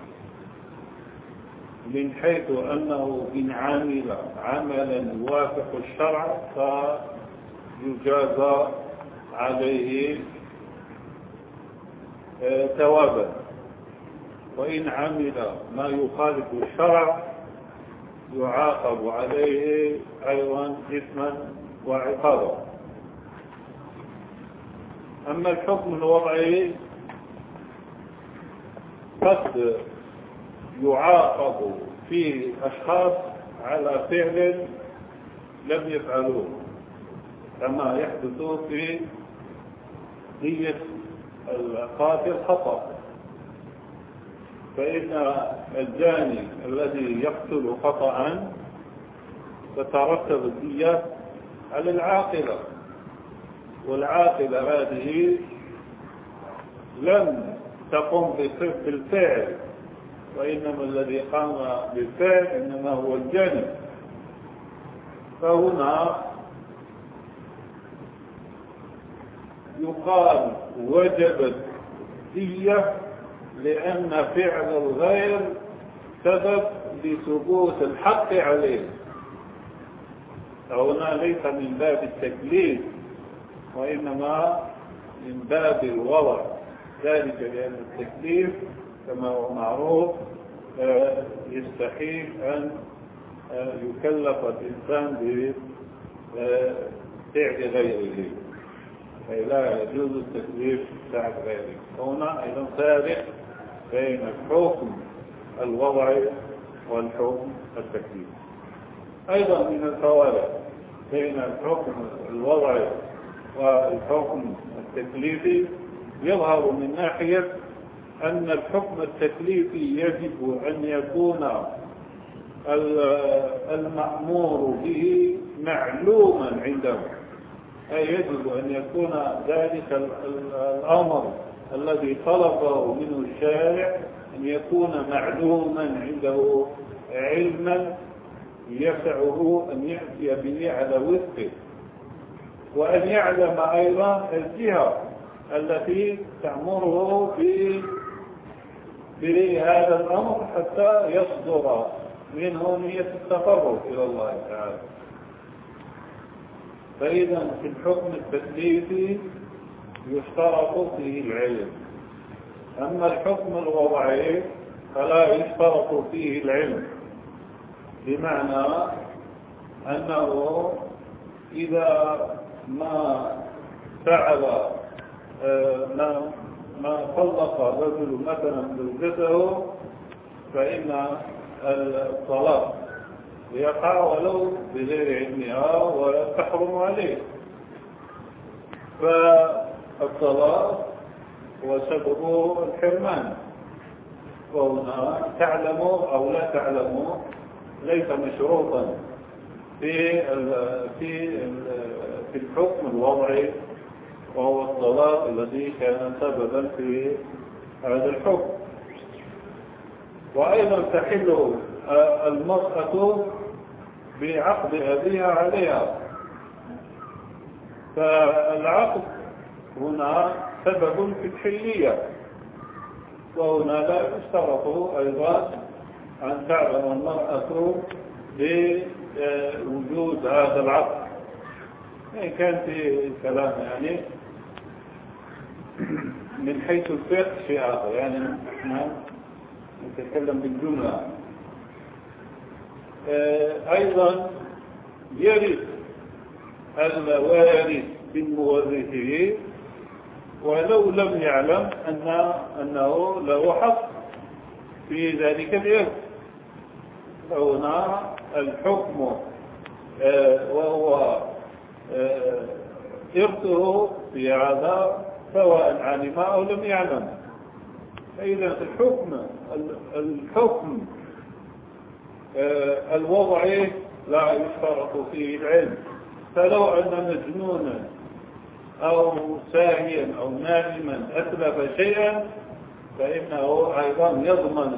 من حيث أنه إن عمل عملا يوافق الشرع فيجازى عليه آه، ثوابا وإن عمل ما يخالف الشرع يعاقب عليه أيضا إثما وعقابا. أما الحكم الوضعي قد يعاقب فيه أشخاص على فعل لم يفعلوه كما يحدث في نية القاتل خطأ. فإن الجاني الذي يقتل خطأ تترتب الدية على العاقلة والعاقلة هذه لم تقم بالفعل وإنما الذي قام بالفعل إنما هو الجانب. فهنا يقال وجبت دية لأن فعل الغير سبب لثبوت الحق عليه. هنا ليس من باب التكليف وإنما من باب الوضع ذلك لأن التكليف كما هو معروف آه، يستحيل أن آه، يكلف الإنسان بفعل غيره. أي لا يجوز التكليف بعد ذلك هنا أيضا فارق بين الحكم الوضعي والحكم التكليف أيضا من الفوارق بين الحكم الوضعي والحكم التكليفي يظهر من ناحية أن الحكم التكليفي يجب أن يكون المأمور به معلوما عنده. أي يجب أن يكون ذلك الأمر الذي طلبه منه الشارع أن يكون معلوما عنده علما يسعه أن يأتي به على وفقه. وأن يعلم أيضا الجهة التي تأمره بهذا الأمر حتى يصدر منه نية التقرب إلى الله تعالى. فإذا في الحكم التكليفي يشترط فيه العلم. أما الحكم الوضعي فلا يشترط فيه العلم. بمعنى أنه إذا ما فعل آه، ما ما طلق الرجل مثلا زوجته فإن الطلاق يقع ولو بغير علمها وتحرم عليه. فالطلاق هو سببه الحرمان. وهنا تعلموا أو لا تعلموا ليس مشروطا في في في الحكم الوضعي وهو الطلاق الذي كان سببا في هذا الحكم. وأيضا تحل المرأة بعقد أبيها عليها. فالعقد هنا سبب في الحلية. وهنا لا يشترط أيضا أن تعلم المرأة بوجود هذا العقد. كان في كلام يعني من حيث الفقه في آخر يعني نحن نتكلم بالجملة. آه، أيضا يرث الوارث بمورثه ولو لم يعلم أن أنه له حق في ذلك الإرث فهنا الحكم آه، وهو إرثه في هذا سواء علم أو لم يعلم فإذا الحكم الحكم آه، الوضعي لا يشترط فيه العلم. فلو أن مجنونا أو ساهيا أو نائما أتلف شيئا فإنه أيضا يضمن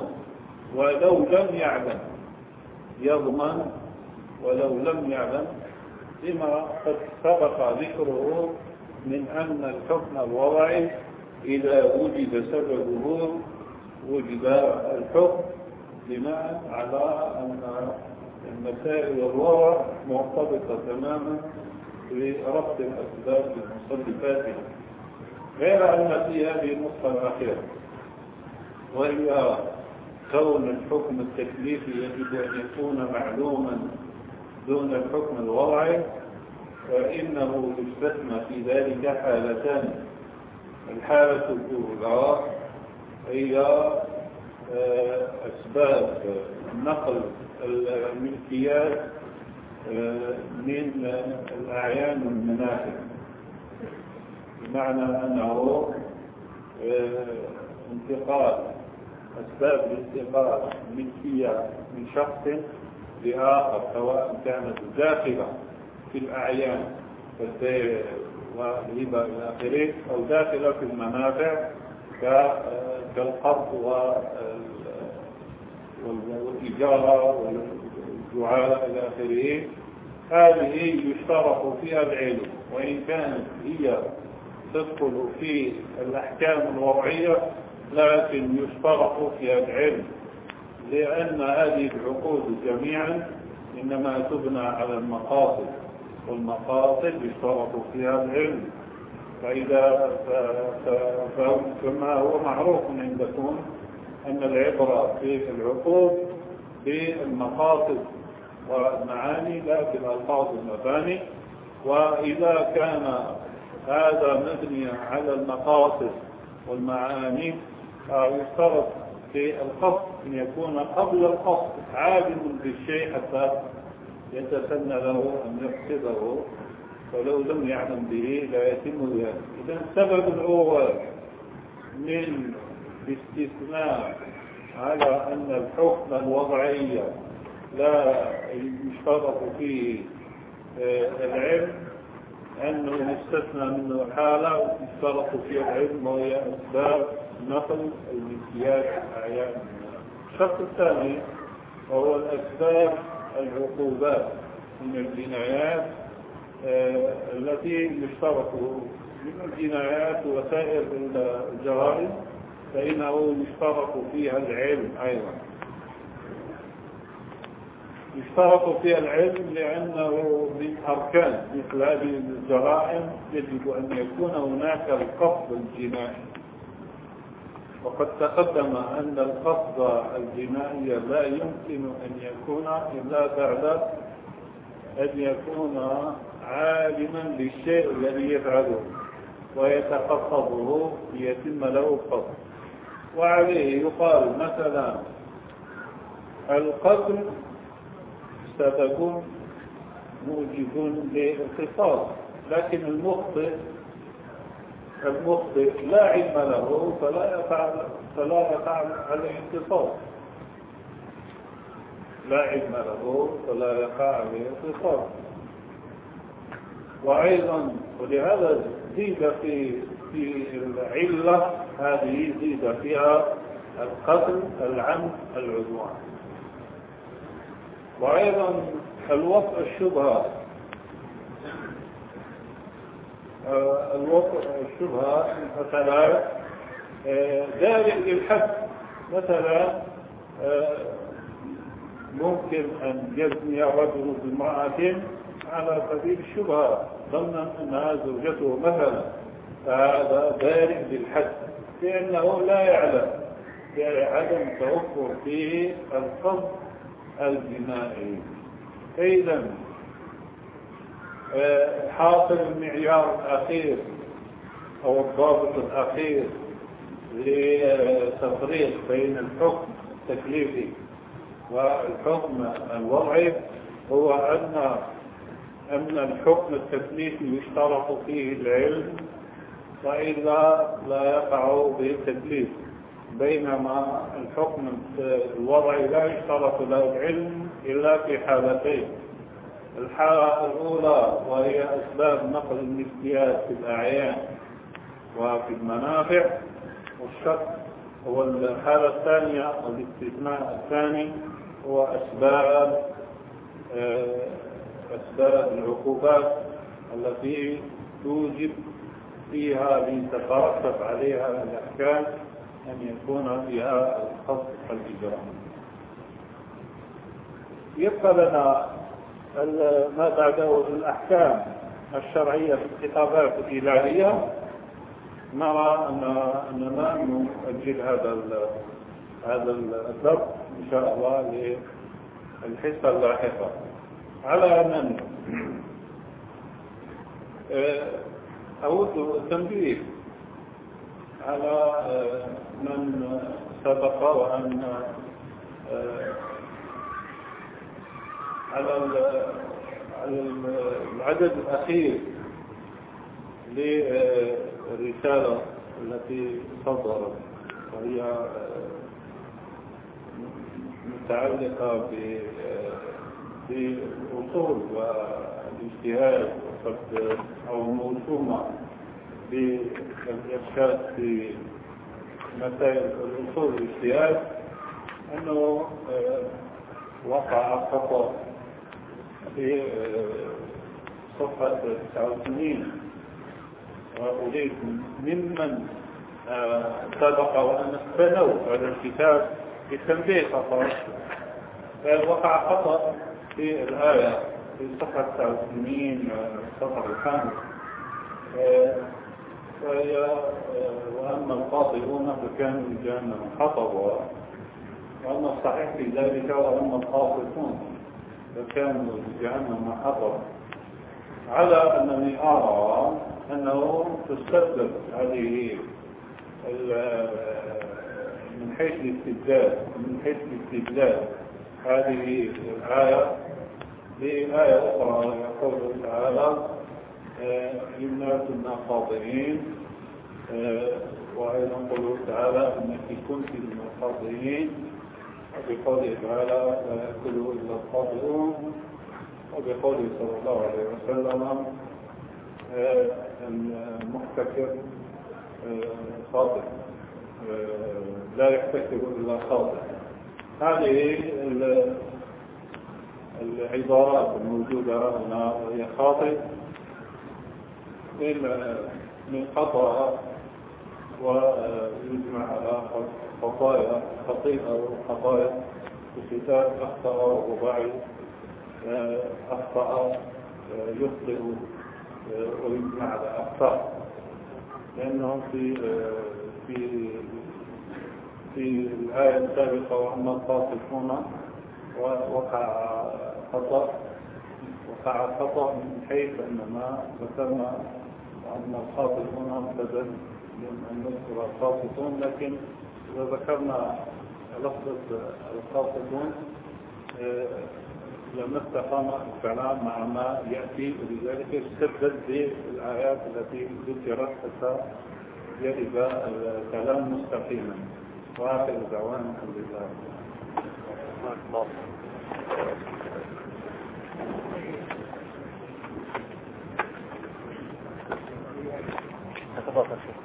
ولو لم يعلم. يضمن ولو لم يعلم. لما قد سبق ذكره من أن الحكم الوضعي إذا وجد سببه وجد الحكم بناء على أن المسائل الوضع مرتبطة تماما بربط الأسباب بمصنفاتها غير أن في هذه النقطة الأخيرة وهي كون الحكم التكليفي يجب أن يكون معلوما دون الحكم الوضعي فإنه يستثنى في ذلك حالتان. الحالة الأولى هي آه، أسباب نقل الملكيات آه، من الأعيان والمنافع بمعنى أنه آه، انتقال أسباب الانتقال الملكية من شخص لآخر سواء كانت داخلة في الأعيان كالبيع والهبة إلى آخره أو داخلة في المنافع كالقرض والإجارة والدعاء إلى آخره. هذه يشترط فيها العلم وإن كانت هي تدخل في الأحكام الوضعية لكن يشترط فيها العلم. لأن هذه العقود جميعا إنما تبنى على المقاصد والمقاصد يشترط فيها العلم. فإذا فما هو معروف عندكم أن العبرة في العقود بالمقاصد والمعاني لا بالألفاظ المباني وإذا كان هذا مبني على المقاصد والمعاني يشترط في القصد أن يكون قبل القصد عالم بالشيء حتى يتسنى له أن يقصده ولو لم يعلم به لا يتم ذلك. إذا السبب الأول من الاستثناء على أن الحكم الوضعي لا يشترط فيه آه، العلم أنه يستثنى منه حالة يشترط فيها العلم وهي أسباب نقل الملكيات الأعيان الشرط الثاني وهو الأسباب العقوبات من الجنايات آه، التي يشترط من الجنايات وسائر الجرائم فإنه يشترط فيها العلم أيضا. يشترط فيها العلم لأنه من أركان مثل هذه الجرائم يجب أن يكون هناك القصد الجنائي. وقد تقدم أن القصد الجنائي لا يمكن أن يكون إلا بعد أن يكون عالما بالشيء الذي يفعله ويتقصده ليتم له القصد. وعليه يقال مثلا القتل سبب موجب للقصاص لكن المخطئ المخطئ لا علم له فلا يقع فلا عليه القصاص لا علم له فلا يقع القصاص وأيضا ولهذا زيد في في العلة هذه زيد فيها القتل العمد العدوان. وأيضا الوطء الشبهة آه، الوطء الشبهة مثلا آه، للحد مثلا آه، ممكن أن يزني رجل بامرأة على سبيل الشبهة ظنا أنها زوجته مثلا. فهذا دارئ للحد لأنه لا يعلم بعدم توفر فيه القصد الجنائي إذا آه، حاصل المعيار الأخير أو الضابط الأخير لتفريق بين الحكم التكليفي والحكم الوضعي هو أن أن الحكم التكليفي يشترط فيه العلم وإلا لا يقع به التكليف بينما الحكم الوضعي لا يشترط له العلم إلا في حالتين. الحالة الأولى وهي أسباب نقل المثليات في الأعيان وفي المنافع والشك. هو الحالة الثانية الاستثناء الثاني هو أسباب آه، أسباب العقوبات التي توجب فيها لتترتب عليها الأحكام أن يكون فيها القصد الإجرام يبقى لنا ما بعده الأحكام الشرعية في الخطابات الإلهية. نرى أن أننا نؤجل هذا هذا الدرس إن شاء الله للحصة اللاحقة. على أنني آه، أود التنبيه على آه، من سبق وأن آه، على العدد الأخير للرسالة التي صدرت وهي آه، متعلقة بالأصول والإجتهاد أو موسومة بالإرشاد في مسائل الأصول والاجتهاد أنه آه، وقع خطأ آه، صفحة 89 وأريد ممن آه، سبق وأن استنوا على الكتاب بالتنبيه فقط وقع خطأ في الآية في صفحة 89 الصفحة الخامس. وهي وأما الخاطئون فكانوا لجهنم حطبا وأما الصحيح في ذلك وأما الخاطئون فكانوا لجهنم حطبا على أنني أرى أنه تستبدل هذه من حيث الاستبدال من حيث الاستبدال هذه الآية. بآية أخرى يقول تعالى إنا كنا خاطئين وأيضا قوله تعالى إنك كنت من الخاطئين وبقوله تعالى لا يأكله إلا الخاطئون. وبقوله صلى الله عليه وسلم المحتكر خاطئ لا يحتكر إلا خاطئ. هذه العبارات الموجودة هنا وهي خاطئ. من خطأ ويجمع على خطايا خطيئة وخطايا في كتاب أخطأ رباعي أخطأ يخطئ ويجمع على أخطاء لأنهم في في في الآية السابقة وأما الخاطئون وقع خطأ وقع خطأ من حيث أنما ذكرنا أن الخاطئون بدل من أن نذكر الخاطئون لكن ذكرنا لفظة الخاطئون لم نستقام الكلام مع ما يأتي ولذلك استبدل بالآيات التي ذكرت حتى يرد الكلام مستقيما. وآخر دعوانا الحمد لله. تفضل.